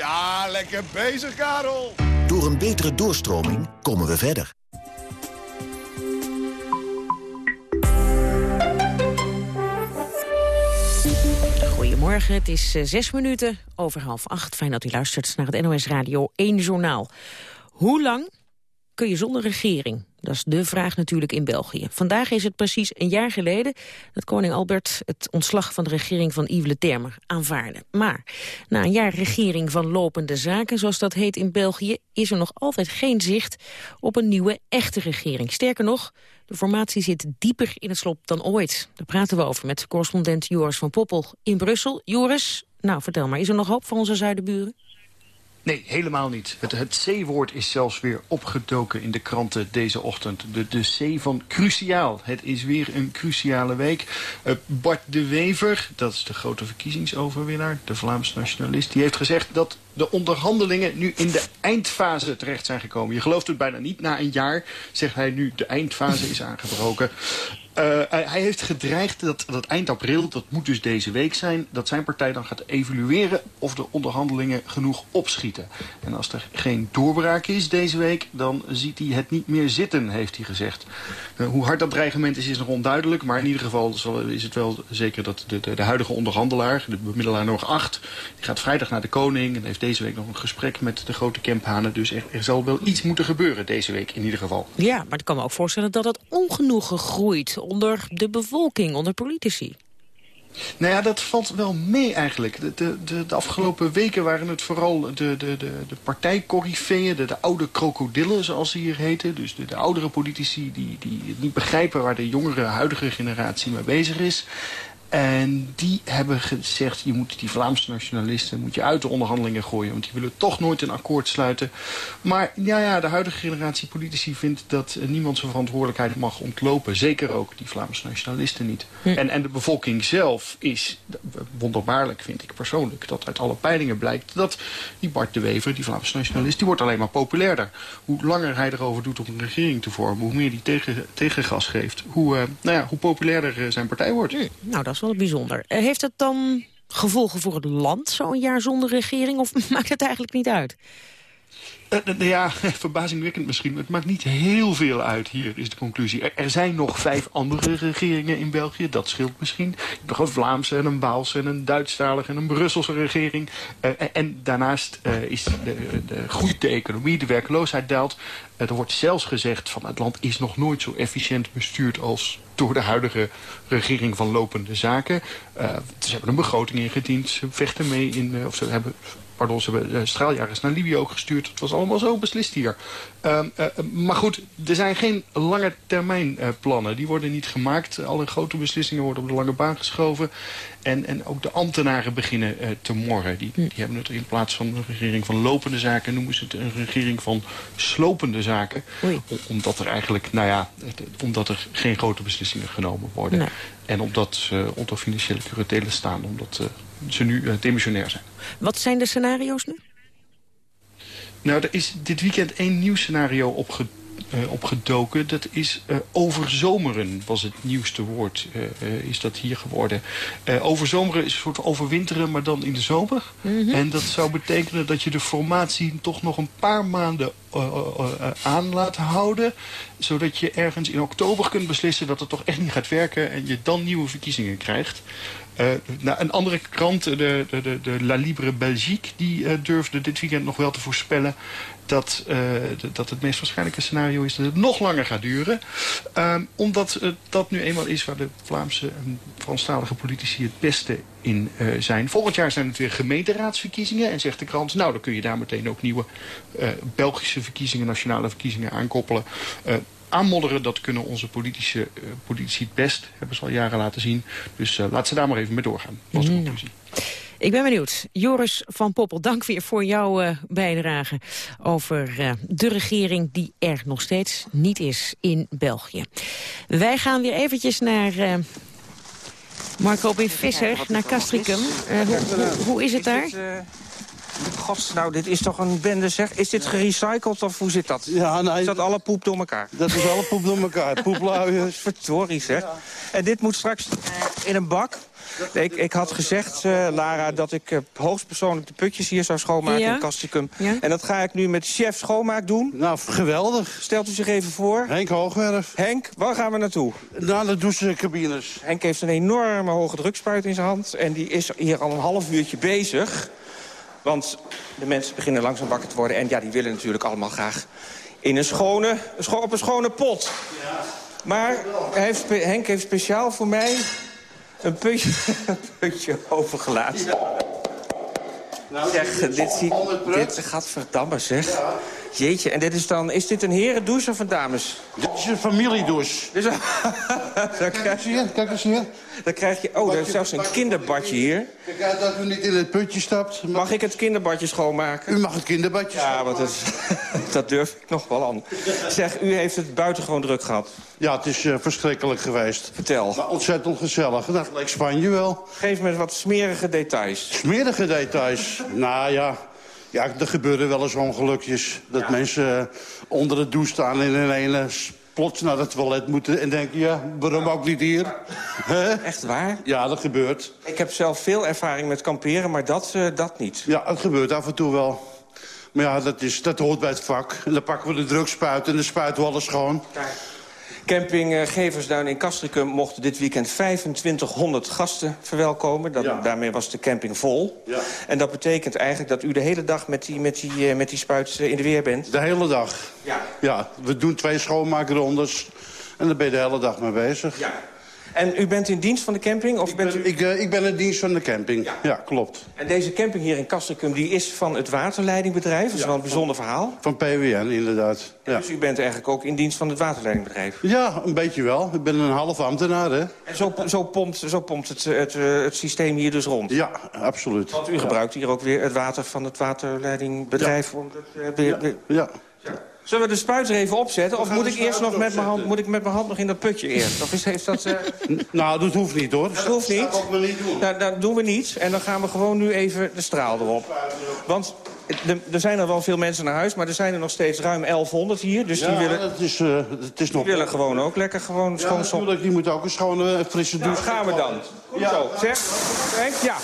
Ja, lekker bezig, Karel. Door een betere doorstroming komen we verder. Goedemorgen, het is uh, zes minuten over half acht. Fijn dat u luistert naar het NOS Radio 1 Journaal. Hoe lang kun je zonder regering? Dat is de vraag natuurlijk in België. Vandaag is het precies een jaar geleden dat koning Albert het ontslag van de regering van Yves Le Terme aanvaarde. Maar na een jaar regering van lopende zaken, zoals dat heet in België, is er nog altijd geen zicht op een nieuwe echte regering. Sterker nog, de formatie zit dieper in het slop dan ooit. Daar praten we over met correspondent Joris van Poppel in Brussel. Joris, nou vertel maar, is er nog hoop voor onze zuidenburen? Nee, helemaal niet. Het, het C-woord is zelfs weer opgedoken in de kranten deze ochtend. De, de C van cruciaal. Het is weer een cruciale week. Uh, Bart de Wever, dat is de grote verkiezingsoverwinnaar, de Vlaamse nationalist... die heeft gezegd dat de onderhandelingen nu in de eindfase terecht zijn gekomen. Je gelooft het bijna niet. Na een jaar zegt hij nu de eindfase is aangebroken. Uh, hij heeft gedreigd dat, dat eind april, dat moet dus deze week zijn... dat zijn partij dan gaat evalueren of de onderhandelingen genoeg opschieten. En als er geen doorbraak is deze week, dan ziet hij het niet meer zitten, heeft hij gezegd. Uh, hoe hard dat dreigement is, is nog onduidelijk. Maar in ieder geval is het wel zeker dat de, de, huidige onderhandelaar, de bemiddelaar nog 8... die gaat vrijdag naar de koning en heeft deze week nog een gesprek met de grote Kemphanen. Dus er, er zal wel iets moeten gebeuren deze week in ieder geval. Ja, maar ik kan me ook voorstellen dat het ongenoegen groeit onder de bevolking, onder politici. Nou ja, dat valt wel mee eigenlijk. De, de, de, afgelopen weken waren het vooral de, de, de, de partijcorrifeeën, de, de oude krokodillen zoals ze hier heten. Dus de, de oudere politici die, die niet begrijpen waar de jongere, huidige generatie mee bezig is. En die hebben gezegd, je moet die Vlaamse nationalisten moet je uit de onderhandelingen gooien. Want die willen toch nooit een akkoord sluiten. Maar ja, ja, de huidige generatie politici vindt dat niemand zijn verantwoordelijkheid mag ontlopen. Zeker ook die Vlaamse nationalisten niet. Hm. En, en de bevolking zelf is wonderbaarlijk, vind ik persoonlijk, dat uit alle peilingen blijkt dat die Bart de Wever, die Vlaamse nationalist, die wordt alleen maar populairder. Hoe langer hij erover doet om een regering te vormen, hoe meer hij tegen, tegengas geeft, hoe, uh, nou ja, hoe populairder zijn partij wordt. Hm. Nou, dat is wel bijzonder. Eh, heeft het dan gevolgen voor het land, zo'n jaar zonder regering? Of maakt het eigenlijk niet uit? Uh, ja, verbazingwekkend misschien. Het maakt niet heel veel uit hier, is de conclusie. Er, zijn nog vijf andere regeringen in België. Dat scheelt misschien. Nog een Vlaamse en een Waalse en een Duitsstalige en een Brusselse regering. Uh, en daarnaast is de, de groeit de economie, de werkloosheid daalt. er wordt zelfs gezegd van het land is nog nooit zo efficiënt bestuurd als door de huidige regering van lopende zaken. ze hebben een begroting ingediend. Ze vechten mee in, of ze hebben pardon, ze hebben straaljagers naar Libië ook gestuurd. Het was allemaal zo beslist hier. Ehm, maar goed, er zijn geen lange termijn plannen. Die worden niet gemaakt. Alle grote beslissingen worden op de lange baan geschoven. En, en ook de ambtenaren beginnen te morren. Die, hm. die hebben het in plaats van een regering van lopende zaken... noemen ze het een regering van slopende zaken. Omdat er eigenlijk, nou ja, omdat er geen grote beslissingen genomen worden. En omdat ze onder financiële curatelen staan. Omdat ze nu uh, demissionair zijn. Wat zijn de scenario's nu? Nou, er is dit weekend één nieuw scenario opge uh, opgedoken. Dat is uh, overzomeren, was het nieuwste woord, uh, is dat hier geworden. overzomeren is een soort overwinteren, maar dan in de zomer. Mm -hmm. En dat zou betekenen dat je de formatie toch nog een paar maanden aan laat houden. Zodat je ergens in oktober kunt beslissen dat het toch echt niet gaat werken... en je dan nieuwe verkiezingen krijgt. Uh, nou, een andere krant, de, de, de, La Libre Belgique, die uh, durfde dit weekend nog wel te voorspellen dat, uh, dat het meest waarschijnlijke scenario is dat het nog langer gaat duren. Um, omdat dat nu eenmaal is waar de Vlaamse en Franstalige politici het beste in zijn. Volgend jaar zijn het weer gemeenteraadsverkiezingen. En zegt de krant, nou dan kun je daar meteen ook nieuwe Belgische verkiezingen, nationale verkiezingen aankoppelen aanmodderen, dat kunnen onze politische, uh, politici het best. Hebben ze al jaren laten zien. Dus uh, laat ze daar maar even mee doorgaan. Was de conclusie. Ik ben benieuwd. Joris van Poppel, dank weer voor jouw uh, bijdrage over uh, de regering die er nog steeds niet is in België. Wij gaan weer eventjes naar uh, Marco B. Visser, naar Castricum. Hoe, hoe, hoe, is het daar? God, nou, dit is toch een bende, zeg. Is dit gerecycled of hoe zit dat? Ja, nee, is dat alle poep door elkaar? Dat is alle poep door elkaar. Poepluiers. Verdorie, zeg. Ja. En dit moet straks in een bak? Ik, ik had gezegd, uh, Lara, dat ik uh, hoogstpersoonlijk de putjes hier zou schoonmaken ja? in Castricum. Ja? En dat ga ik nu met chef schoonmaak doen. Nou, geweldig. Stelt u zich even voor. Henk Hoogwerf. Henk, waar gaan we naartoe? Naar de douchecabines. Henk heeft een enorme hoge drukspuit in zijn hand. En die is hier al een half uurtje bezig. Want de mensen beginnen langzaam wakker te worden. En ja, die willen natuurlijk allemaal graag in een schone, op een schone pot. Maar heeft, Henk heeft speciaal voor mij een putje, een putje overgelaten. Nou, zeg, dit, zie, dit gaat verdammen, zeg. Jeetje, en dit is dan, is dit een herendouche of een dames? Dit is een familiedouche. Dus, kijk eens hier, kijk eens hier. Dan krijg je, oh, er is zelfs een kinderbadje hier. Kijk uit dat u niet in het putje stapt. Mag ik het kinderbadje schoonmaken? U mag het kinderbadje Ja, want dat, dat durf ik nog wel aan. Zeg, u heeft het buitengewoon druk gehad. Ja, het is uh, verschrikkelijk geweest. Vertel. Maar ontzettend gezellig. Dat leek Spanje wel. Geef me wat smerige details. Smerige details? nou ja, ja, er gebeuren wel eens ongelukjes. Dat ja. mensen uh, onder de douche staan en in een plots naar het toilet moeten... en denken, ja, waarom ook niet hier? Echt waar? Ja, dat gebeurt. Ik heb zelf veel ervaring met kamperen, maar dat, uh, dat niet. Ja, het gebeurt af en toe wel. Maar ja, dat, is, dat hoort bij het vak. En dan pakken we de drugspuit en dan spuiten we alles schoon. Kijk. Camping Geversduin in Castricum mochten dit weekend 2500 gasten verwelkomen. Dat, ja. Daarmee was de camping vol. Ja. En dat betekent eigenlijk dat u de hele dag met die, met die, uh, met die spuit uh, in de weer bent? De hele dag. Ja. Ja, we doen twee schoonmaakrondes en daar ben je de hele dag mee bezig. Ja. En u bent in dienst van de camping? Of ik, bent ben, u... ik, uh, ik ben in dienst van de camping, ja, ja klopt. En deze camping hier in Castricum die is van het waterleidingbedrijf? Dat is ja, wel een bijzonder van, verhaal. Van PWN, inderdaad. Ja. Dus u bent eigenlijk ook in dienst van het waterleidingbedrijf? Ja, een beetje wel. Ik ben een half ambtenaar, hè. En zo, zo pompt, zo pompt het, het, het, systeem hier dus rond? Ja, absoluut. Want u gebruikt hier ook weer het water van het waterleidingbedrijf? Om het, weer... ja. Zullen we de spuit er even opzetten? Of moet ik eerst nog met mijn hand, moet ik met mijn hand nog in dat putje eerst? Of is, heeft dat... Uh... nou, dat hoeft niet, hoor. Dat hoeft niet? Dat we niet doen. Nou, dat doen we niet. En dan gaan we gewoon nu even de straal erop. Want er zijn er wel veel mensen naar huis, maar er zijn er nog steeds ruim 1100 hier. Dus ja, die willen, dat is, uh, dat is nog... die willen gewoon ook lekker gewoon ja, schoon natuurlijk. Die moeten ook een schone, frisse douche. Nou, gaan we dan. Ja. zo. Zeg. Ja.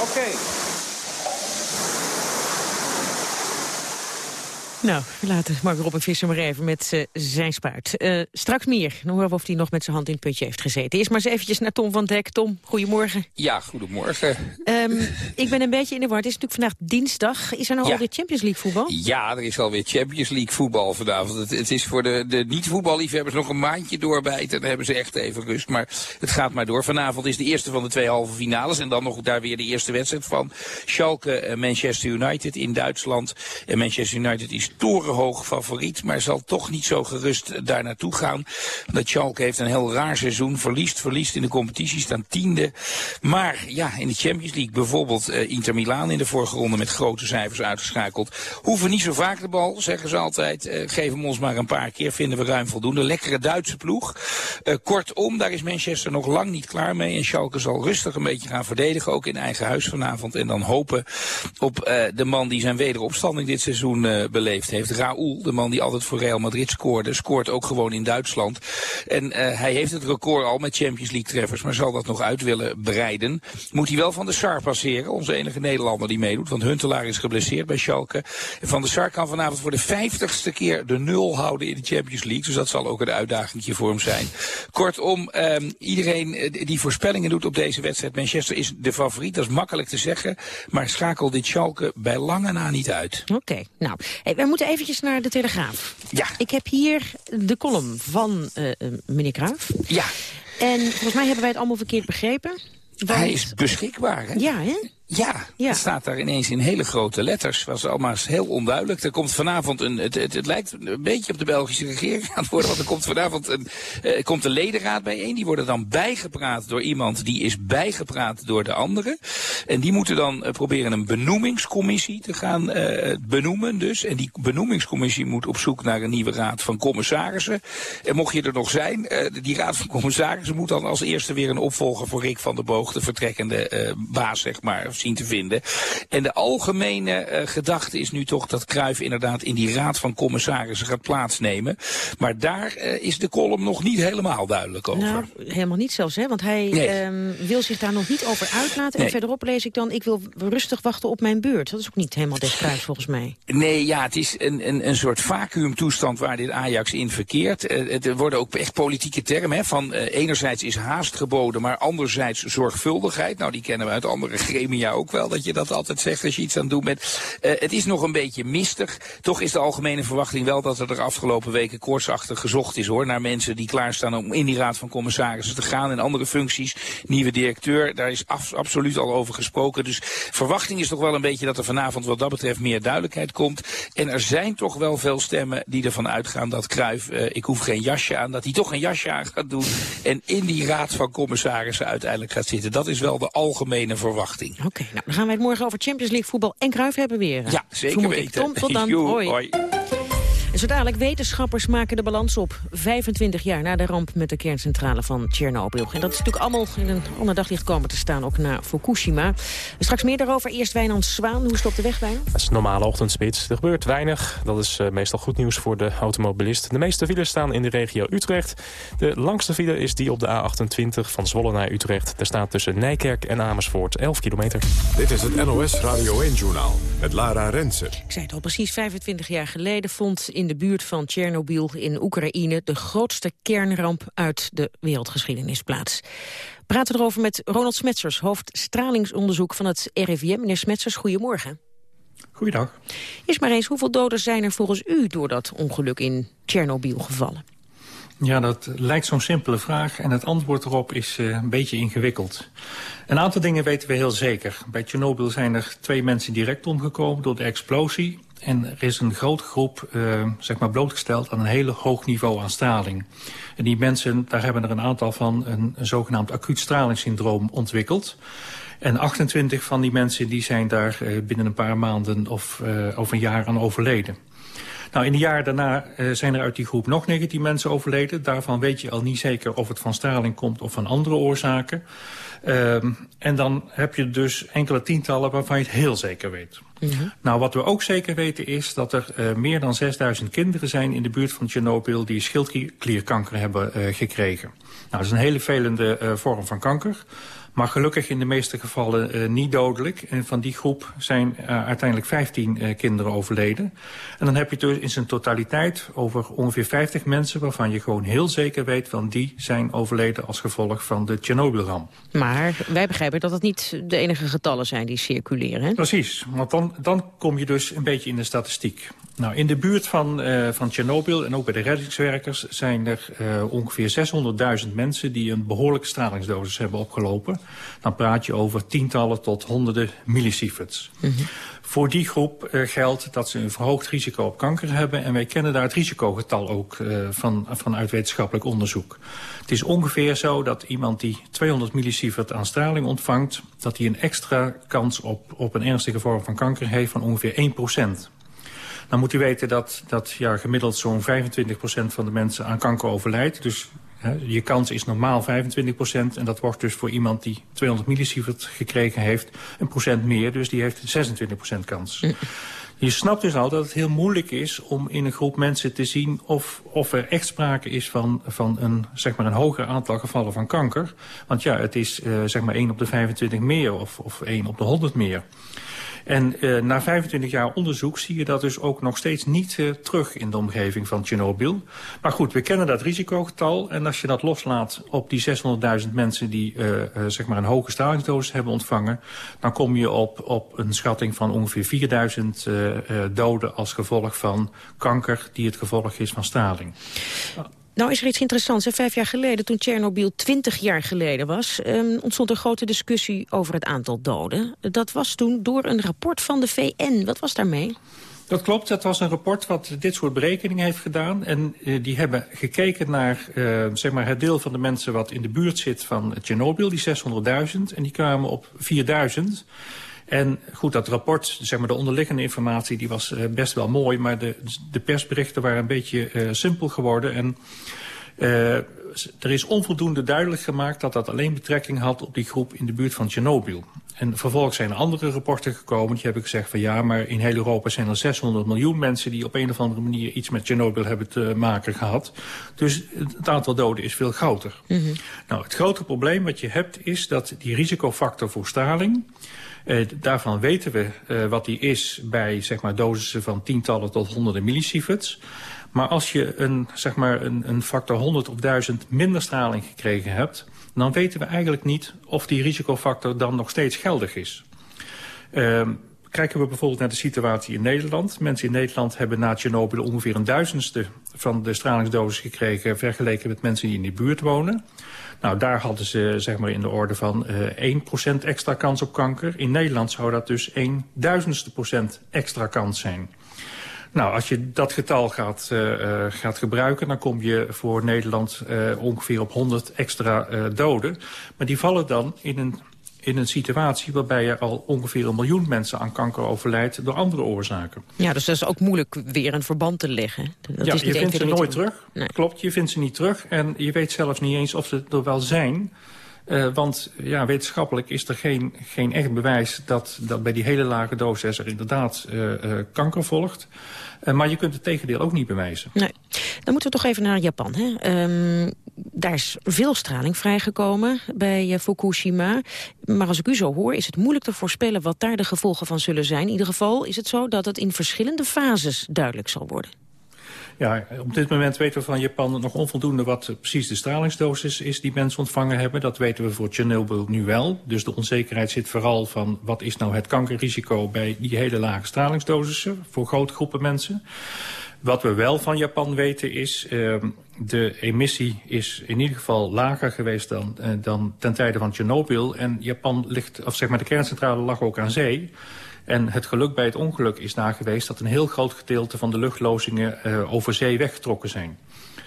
Oké. Okay. Nou, laten Mark Robin Visser maar even met uh, zijn spuit. Uh, straks meer. Dan horen we of hij nog met zijn hand in het putje heeft gezeten. Eerst maar eens eventjes naar Tom van Dek. Tom, goedemorgen. Ja, goedemorgen. Um, ik ben een beetje in de war. Het is natuurlijk vandaag dinsdag. Is er nou Ja. alweer Champions League voetbal? Ja, er is alweer Champions League voetbal vanavond. Het, het is voor de, de niet-voetballiefhebbers nog een maandje doorbijten. Dan hebben ze echt even rust. Maar het gaat maar door. Vanavond is de eerste van de twee halve finales. En dan nog daar weer de eerste wedstrijd van. Schalke en Manchester United in Duitsland. En Manchester United is torenhoog favoriet. Maar zal toch niet zo gerust daar naartoe gaan. Dat Schalke heeft een heel raar seizoen. Verliest, verliest in de competitie. Staan tiende. Maar ja, in de Champions League bijvoorbeeld eh, Inter Milaan in de vorige ronde met grote cijfers uitgeschakeld. Hoeven niet zo vaak de bal, zeggen ze altijd. Eh, geef hem ons maar een paar keer, vinden we ruim voldoende. Lekkere Duitse ploeg. Eh, kortom, daar is Manchester nog lang niet klaar mee. En Schalke zal rustig een beetje gaan verdedigen, ook in eigen huis vanavond. En dan hopen op de man die zijn wederopstanding dit seizoen eh, beleefd heeft. Raúl, de man die altijd voor Real Madrid scoorde, scoort ook gewoon in Duitsland. En eh, hij heeft het record al met Champions League treffers, maar zal dat nog uit willen breiden. Moet hij wel van de Sar passeren, onze enige Nederlander die meedoet. Want Huntelaar is geblesseerd bij Schalke. Van de Sar kan vanavond voor de vijftigste keer de nul houden in de Champions League. Dus dat zal ook een uitdaging voor hem zijn. Kortom, ehm, iedereen eh, die voorspellingen doet op deze wedstrijd. Manchester is de favoriet, dat is makkelijk te zeggen. Maar schakel dit Schalke bij lange na niet uit. Oké, nou, we moeten eventjes naar de Telegraaf. Ja. Ik heb hier de column van eh, meneer Graaf. Ja. En volgens mij hebben wij het allemaal verkeerd begrepen. Want- Hij is beschikbaar, hè? Ja, hè? Ja, het staat daar ineens in hele grote letters. Was allemaal heel onduidelijk. Er komt vanavond een. Het, het, het lijkt een beetje op de Belgische regering aan het worden. Want er komt vanavond een, eh, komt een ledenraad bijeen. Die worden dan bijgepraat door iemand die is bijgepraat door de anderen. En die moeten dan eh, proberen een benoemingscommissie te gaan eh, benoemen. Dus. En die benoemingscommissie moet op zoek naar een nieuwe raad van commissarissen. En mocht je er nog zijn, eh, die raad van commissarissen moet dan als eerste weer een opvolger voor Rick van der Boog, de vertrekkende baas, zeg maar, zien te vinden. En de algemene eh, gedachte is nu toch dat Cruijff inderdaad in die raad van commissarissen gaat plaatsnemen. Maar daar eh, is de column nog niet helemaal duidelijk over. Nou, helemaal niet zelfs, hè? Want hij Nee. ehm, wil zich daar nog niet over uitlaten. En verderop lees ik dan, ik wil rustig wachten op mijn beurt. Dat is ook niet helemaal destijds volgens mij. Nee, ja, het is een, een, een soort vacuümtoestand waar dit Ajax in verkeert. Eh, het, er worden ook echt politieke termen. Hè, van eh, enerzijds is haast geboden, maar anderzijds zorgvuldigheid. Nou, die kennen we uit andere gremia ook wel, dat je dat altijd zegt als je iets aan het doen bent. Eh, het is nog een beetje mistig. Toch is de algemene verwachting wel dat er de afgelopen weken koortsachtig gezocht is hoor. Naar mensen die klaarstaan om in die raad van commissarissen te gaan. En andere functies, nieuwe directeur, daar is absoluut al over gesproken. Dus verwachting is toch wel een beetje dat er vanavond wat dat betreft meer duidelijkheid komt. En er zijn toch wel veel stemmen die ervan uitgaan dat Cruijff, eh, ik hoef geen jasje aan, dat hij toch een jasje aan gaat doen. En in die raad van commissarissen uiteindelijk gaat zitten. Dat is wel de algemene verwachting. Oké, nou, dan gaan wij het morgen over Champions League voetbal en Cruijff hebben weer. Ja, zeker weten. Tom, tot dan. Joe, hoi. hoi. Zo dadelijk, wetenschappers maken de balans op. 25 jaar na de ramp met de kerncentrale van Tsjernobyl. En dat is natuurlijk allemaal in een ander daglicht komen te staan, ook na Fukushima. Straks meer daarover. Eerst Wijnand Zwaan. Hoe op de weg, Wijnand? Het is een normale ochtendspits. Er gebeurt weinig. Dat is eh, meestal goed nieuws voor de automobilist. De meeste files staan in de regio Utrecht. De langste file is die op de A28 van Zwolle naar Utrecht. Er staat tussen Nijkerk en Amersfoort 11 kilometer. Dit is het NOS Radio 1-journaal met Lara Rensen. Ik zei het al, precies 25 jaar geleden vond in de buurt van Tsjernobyl in Oekraïne de grootste kernramp uit de wereldgeschiedenis plaats. We praten erover met Ronald Smetsers, hoofd stralingsonderzoek van het RIVM. Meneer Smetsers, goedemorgen. Goeiedag. Eerst maar eens, hoeveel doden zijn er volgens u door dat ongeluk in Tsjernobyl gevallen? Ja, dat lijkt zo'n simpele vraag en het antwoord erop is eh, een beetje ingewikkeld. Een aantal dingen weten we heel zeker. Bij Tsjernobyl zijn er twee mensen direct omgekomen door de explosie. En er is een grote groep eh, zeg maar blootgesteld aan een hele hoog niveau aan straling. En die mensen, daar hebben er een aantal van een, zogenaamd acuut stralingssyndroom ontwikkeld. En 28 van die mensen die zijn daar eh, binnen een paar maanden of uh, een jaar aan overleden. Nou, in de jaren daarna zijn er uit die groep nog 19 mensen overleden. Daarvan weet je al niet zeker of het van straling komt of van andere oorzaken. Um, en dan heb je dus enkele tientallen waarvan je het heel zeker weet. -hmm. Nou, wat we ook zeker weten is dat er uh, meer dan 6000 kinderen zijn in de buurt van Tsjernobyl die schildklierkanker hebben uh, gekregen. Nou, dat is een hele velende uh, vorm van kanker. Maar gelukkig in de meeste gevallen uh, niet dodelijk. En van die groep zijn uh, uiteindelijk 15 uh, kinderen overleden. En dan heb je het dus in zijn totaliteit over ongeveer 50 mensen... waarvan je gewoon heel zeker weet van die zijn overleden als gevolg van de Tsjernobylramp. Maar wij begrijpen dat het niet de enige getallen zijn die circuleren. Hè? Precies, want dan, dan kom je dus een beetje in de statistiek. Nou, in de buurt van, van Tsjernobyl en ook bij de reddingswerkers zijn er ongeveer 600.000 mensen die een behoorlijke stralingsdosis hebben opgelopen. Dan praat je over tientallen tot honderden millisieverts. Mm -hmm. Voor die groep uh, geldt dat ze een verhoogd risico op kanker hebben. En wij kennen daar het risicogetal ook uh, van, vanuit wetenschappelijk onderzoek. Het is ongeveer zo dat iemand die 200 millisievert aan straling ontvangt... dat hij een extra kans op, op een ernstige vorm van kanker heeft van ongeveer 1 procent. Dan moet u weten dat, dat ja, gemiddeld zo'n 25% van de mensen aan kanker overlijdt. Dus je kans is normaal 25%. En dat wordt dus voor iemand die 200 millisievert gekregen heeft... een procent meer, dus die heeft 26% kans. Je snapt dus al dat het heel moeilijk is om in een groep mensen te zien... of, of er echt sprake is van, van een, zeg maar een hoger aantal gevallen van kanker. Want ja, het is uh, zeg maar 1 op de 25 meer of, of 1 op de 100 meer. En uh, na 25 jaar onderzoek zie je dat dus ook nog steeds niet uh, terug in de omgeving van Tsjernobyl. Maar goed, we kennen dat risicogetal. En als je dat loslaat op die 600.000 mensen die uh, zeg maar een hoge stralingsdosis hebben ontvangen... dan kom je op, op een schatting van ongeveer 4000 doden als gevolg van kanker... die het gevolg is van straling. Nou is er iets interessants. Vijf jaar geleden, toen Tsjernobyl twintig jaar geleden was... Um, ontstond een grote discussie over het aantal doden. Dat was toen door een rapport van de VN. Wat was daarmee? Dat klopt, dat was een rapport wat dit soort berekeningen heeft gedaan. En uh, die hebben gekeken naar uh, zeg maar het deel van de mensen wat in de buurt zit van Tsjernobyl, die 600.000. En die kwamen op 4.000. En goed, dat rapport, zeg maar de onderliggende informatie, die was uh, best wel mooi. Maar de, de persberichten waren een beetje uh, simpel geworden. En uh, er is onvoldoende duidelijk gemaakt dat dat alleen betrekking had op die groep in de buurt van Tsjernobyl. En vervolgens zijn er andere rapporten gekomen. Die hebben gezegd van ja, maar in heel Europa zijn er 600 miljoen mensen... die op een of andere manier iets met Tsjernobyl hebben te maken gehad. Dus het aantal doden is veel groter. Mm -hmm. Nou, het grote probleem wat je hebt is dat die risicofactor voor straling... Uh, daarvan weten we uh, wat die is bij zeg maar, dosissen van tientallen tot honderden millisieverts. Maar als je een, zeg maar, een, een factor 100 of 1000 minder straling gekregen hebt... dan weten we eigenlijk niet of die risicofactor dan nog steeds geldig is. Uh, kijken we bijvoorbeeld naar de situatie in Nederland. Mensen in Nederland hebben na Tsjernobyl ongeveer een duizendste van de stralingsdosis gekregen... vergeleken met mensen die in die buurt wonen. Nou, daar hadden ze zeg maar in de orde van uh, 1% extra kans op kanker. In Nederland zou dat dus 1 duizendste procent extra kans zijn. Nou, als je dat getal gaat, uh, gaat gebruiken... dan kom je voor Nederland uh, ongeveer op 100 extra doden. Maar die vallen dan in een in een situatie waarbij er al ongeveer een miljoen mensen aan kanker overlijdt door andere oorzaken. Ja, dus dat is ook moeilijk weer een verband te leggen. Dat ja, is je vindt ze nooit terug. Nee. Klopt, je vindt ze niet terug. En je weet zelfs niet eens of ze er wel zijn. Uh, want ja, wetenschappelijk is er geen, geen echt bewijs dat, dat bij die hele lage dosis er inderdaad uh, uh, kanker volgt. Maar je kunt het tegendeel ook niet bewijzen. Nee. Dan moeten we toch even naar Japan. Hè? Um, daar is veel straling vrijgekomen bij uh, Fukushima. Maar als ik u zo hoor, is het moeilijk te voorspellen wat daar de gevolgen van zullen zijn. In ieder geval is het zo dat het in verschillende fases duidelijk zal worden. Ja, op dit moment weten we van Japan nog onvoldoende wat precies de stralingsdosis is die mensen ontvangen hebben. Dat weten we voor Chernobyl nu wel. Dus de onzekerheid zit vooral van wat is nou het kankerrisico bij die hele lage stralingsdosissen voor grote groepen mensen. Wat we wel van Japan weten is, uh, de emissie is in ieder geval lager geweest dan, uh, dan ten tijde van Chernobyl. En Japan ligt, of zeg maar de kerncentrale lag ook aan zee. En het geluk bij het ongeluk is daar geweest dat een heel groot gedeelte van de luchtlozingen uh, over zee weggetrokken zijn.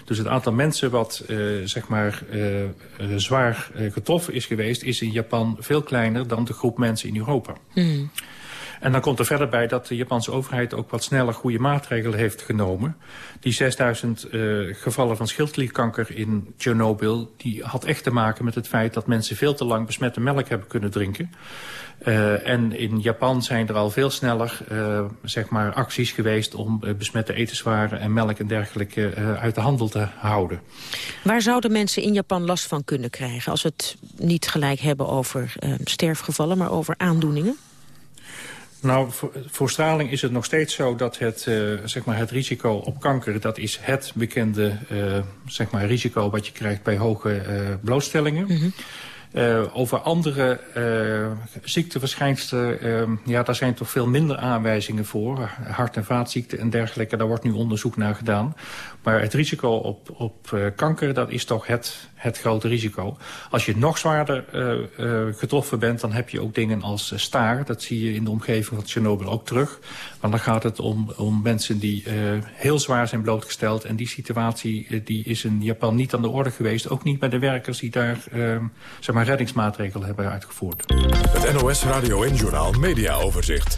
Dus het aantal mensen wat uh, zeg maar zwaar getroffen is geweest... is in Japan veel kleiner dan de groep mensen in Europa. Mm. En dan komt er verder bij dat de Japanse overheid ook wat sneller goede maatregelen heeft genomen. Die 6000 uh, gevallen van schildklierkanker in Chernobyl... die had echt te maken met het feit dat mensen veel te lang besmette melk hebben kunnen drinken. Uh, en in Japan zijn er al veel sneller uh, zeg maar acties geweest om besmette etenswaren en melk en dergelijke uit de handel te houden. Waar zouden mensen in Japan last van kunnen krijgen... als we het niet gelijk hebben over sterfgevallen, maar over aandoeningen? Nou, voor, voor, straling is het nog steeds zo dat het, uh, zeg maar het risico op kanker... dat is het bekende uh, zeg maar risico wat je krijgt bij hoge uh, blootstellingen. Mm -hmm. Uh, over andere ziekteverschijnselen, ja, daar zijn toch veel minder aanwijzingen voor. Hart- en vaatziekten en dergelijke, daar wordt nu onderzoek naar gedaan. Maar het risico op, op kanker, dat is toch het, het grote risico. Als je nog zwaarder getroffen bent, dan heb je ook dingen als staar. Dat zie je in de omgeving van Tsjernobyl ook terug. Maar dan gaat het om, om mensen die heel zwaar zijn blootgesteld. En die situatie die is in Japan niet aan de orde geweest. Ook niet bij de werkers die daar zeg maar, reddingsmaatregelen hebben uitgevoerd. Het NOS Radio en Journal Media Overzicht.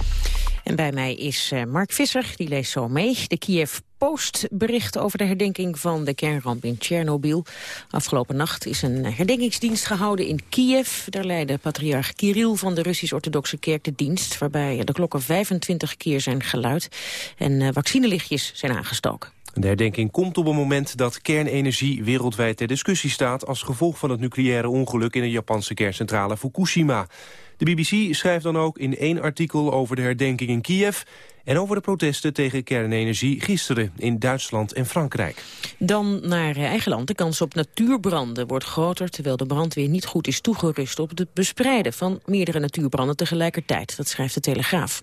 En bij mij is Mark Visser, die leest zo mee. De Kiev Post bericht over de herdenking van de kernramp in Tsjernobyl. Afgelopen nacht is een herdenkingsdienst gehouden in Kiev. Daar leidde patriarch Kirill van de Russisch-Orthodoxe Kerk de dienst... waarbij de klokken 25 keer zijn geluid en uh, vaccinelichtjes zijn aangestoken. De herdenking komt op een moment dat kernenergie wereldwijd ter discussie staat... als gevolg van het nucleaire ongeluk in de Japanse kerncentrale Fukushima. De BBC schrijft dan ook in één artikel over de herdenking in Kiev... en over de protesten tegen kernenergie gisteren in Duitsland en Frankrijk. Dan naar eigen land. De kans op natuurbranden wordt groter... terwijl de brandweer niet goed is toegerust op het bespreiden... van meerdere natuurbranden tegelijkertijd. Dat schrijft de Telegraaf.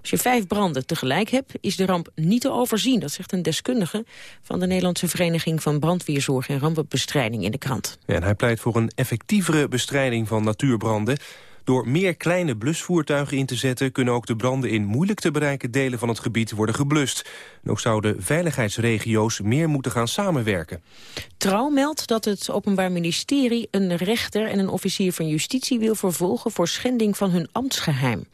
Als je vijf branden tegelijk hebt, is de ramp niet te overzien. Dat zegt een deskundige van de Nederlandse Vereniging... van Brandweerzorg en Rampenbestrijding in de krant. Ja, en hij pleit voor een effectievere bestrijding van natuurbranden... Door meer kleine blusvoertuigen in te zetten... kunnen ook de branden in moeilijk te bereiken delen van het gebied worden geblust. En ook zouden veiligheidsregio's meer moeten gaan samenwerken. Trouw meldt dat het Openbaar Ministerie een rechter en een officier van justitie wil vervolgen voor schending van hun ambtsgeheim.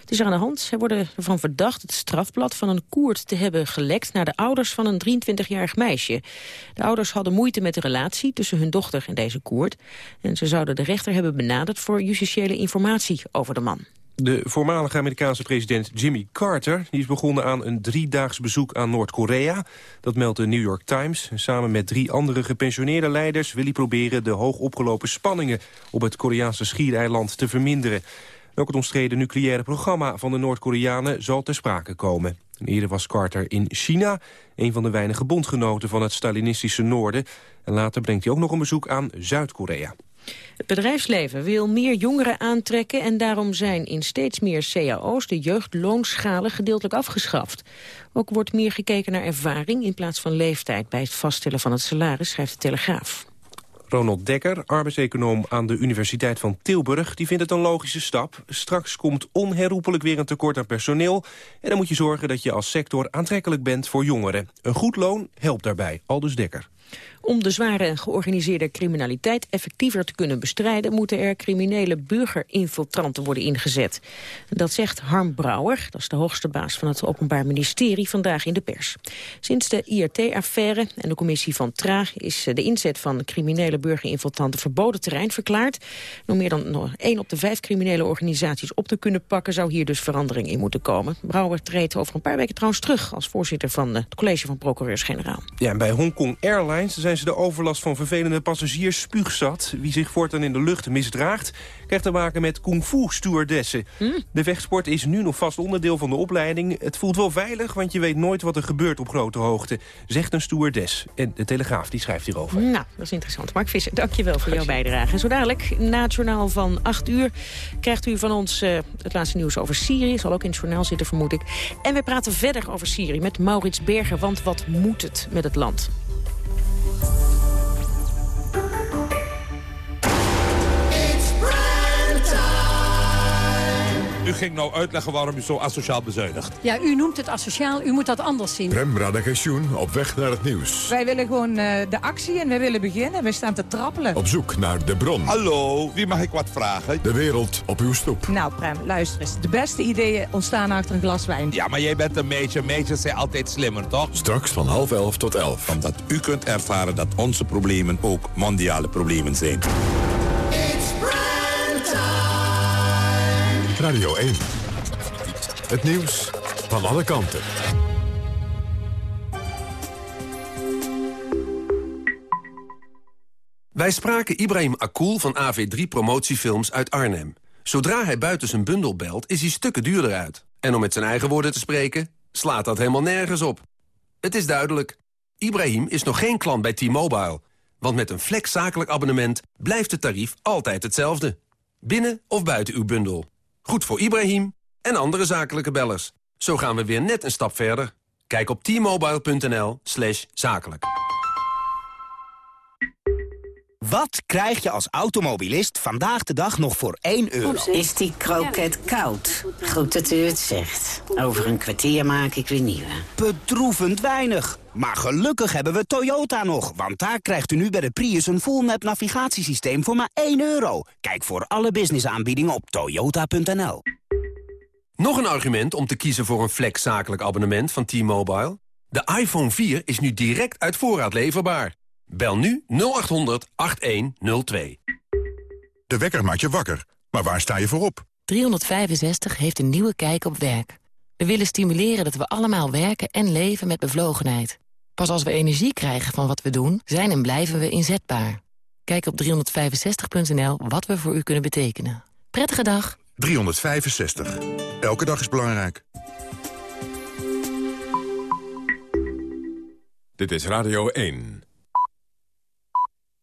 Het is aan de hand. Zij worden ervan verdacht het strafblad van een koert te hebben gelekt naar de ouders van een 23-jarig meisje. De ouders hadden moeite met de relatie tussen hun dochter en deze koert. En ze zouden de rechter hebben benaderd voor justitiële informatie over de man. De voormalige Amerikaanse president Jimmy Carter die is begonnen aan een driedaags bezoek aan Noord-Korea. Dat meldt de New York Times. Samen met drie andere gepensioneerde leiders wil hij proberen de hoog opgelopen spanningen op het Koreaanse schiereiland te verminderen. Ook het omstreden nucleaire programma van de Noord-Koreanen zal ter sprake komen. eerder was Carter in China, een van de weinige bondgenoten van het Stalinistische Noorden. En later brengt hij ook nog een bezoek aan Zuid-Korea. Het bedrijfsleven wil meer jongeren aantrekken... en daarom zijn in steeds meer cao's de jeugdloonschalen gedeeltelijk afgeschaft. Ook wordt meer gekeken naar ervaring in plaats van leeftijd... bij het vaststellen van het salaris, schrijft de Telegraaf. Ronald Dekker, arbeidseconoom aan de Universiteit van Tilburg... die vindt het een logische stap. Straks komt onherroepelijk weer een tekort aan personeel... en dan moet je zorgen dat je als sector aantrekkelijk bent voor jongeren. Een goed loon helpt daarbij, aldus Dekker. Om de zware en georganiseerde criminaliteit effectiever te kunnen bestrijden... moeten er criminele burgerinfiltranten worden ingezet. Dat zegt Harm Brouwer, dat is de hoogste baas van het Openbaar Ministerie... vandaag in de pers. Sinds de IRT-affaire en de commissie van Traag... is de inzet van criminele burgerinfiltranten verboden terrein verklaard. Nog meer dan één op de vijf criminele organisaties op te kunnen pakken... zou hier dus verandering in moeten komen. Brouwer treedt over een paar weken trouwens terug... als voorzitter van het college van procureurs-generaal. Ja, en bij Hongkong Airlines zijn ze de overlast van vervelende passagiers spuugzat. Wie zich voortaan in de lucht misdraagt, krijgt te maken met kung fu stewardessen. Hm? De vechtsport is nu nog vast onderdeel van de opleiding. Het voelt wel veilig, want je weet nooit wat er gebeurt op grote hoogte, zegt een stewardess. En de Telegraaf die schrijft hierover. Nou, dat is interessant. Mark Visser, dankjewel voor jouw bijdrage. En zo dadelijk, na het journaal van 8 uur, krijgt u van ons uh, het laatste nieuws over Syrië. Zal ook in het journaal zitten, vermoed ik. En we praten verder over Syrië met Maurits Berger, want wat moet het met het land? you U ging nou uitleggen waarom u zo asociaal bezuinigt. Ja, u noemt het asociaal, u moet dat anders zien. Prem Radagensjoen op weg naar het nieuws. Wij willen gewoon uh, de actie en wij willen beginnen. We staan te trappelen. Op zoek naar de bron. Hallo, wie mag ik wat vragen? De wereld op uw stoep. Nou Prem, luister eens. De beste ideeën ontstaan achter een glas wijn. Ja, maar jij bent een meisje. Meisjes zijn altijd slimmer, toch? Straks van half elf tot elf. Omdat u kunt ervaren dat onze problemen ook mondiale problemen zijn. Radio 1. Het nieuws van alle kanten. Wij spraken Ibrahim Akul van AV3 Promotiefilms uit Arnhem. Zodra hij buiten zijn bundel belt, is hij stukken duurder uit. En om met zijn eigen woorden te spreken, slaat dat helemaal nergens op. Het is duidelijk. Ibrahim is nog geen klant bij T-Mobile. Want met een flex zakelijk abonnement blijft het tarief altijd hetzelfde. Binnen of buiten uw bundel. Goed voor Ibrahim en andere zakelijke bellers. Zo gaan we weer net een stap verder. Kijk op t-mobile.nl zakelijk. Wat krijg je als automobilist vandaag de dag nog voor 1 euro? Is die kroket koud? Goed dat u het zegt. Over een kwartier maak ik weer nieuwe. Bedroevend weinig. Maar gelukkig hebben we Toyota nog. Want daar krijgt u nu bij de Prius een full map navigatiesysteem voor maar 1 euro. Kijk voor alle businessaanbiedingen op toyota.nl. Nog een argument om te kiezen voor een flex zakelijk abonnement van T-Mobile? De iPhone 4 is nu direct uit voorraad leverbaar. Bel nu 0800 8102. De wekker maakt je wakker. Maar waar sta je voor op? 365 heeft een nieuwe kijk op werk. We willen stimuleren dat we allemaal werken en leven met bevlogenheid. Pas als we energie krijgen van wat we doen, zijn en blijven we inzetbaar. Kijk op 365.nl wat we voor u kunnen betekenen. Prettige dag. 365. Elke dag is belangrijk. Dit is Radio 1.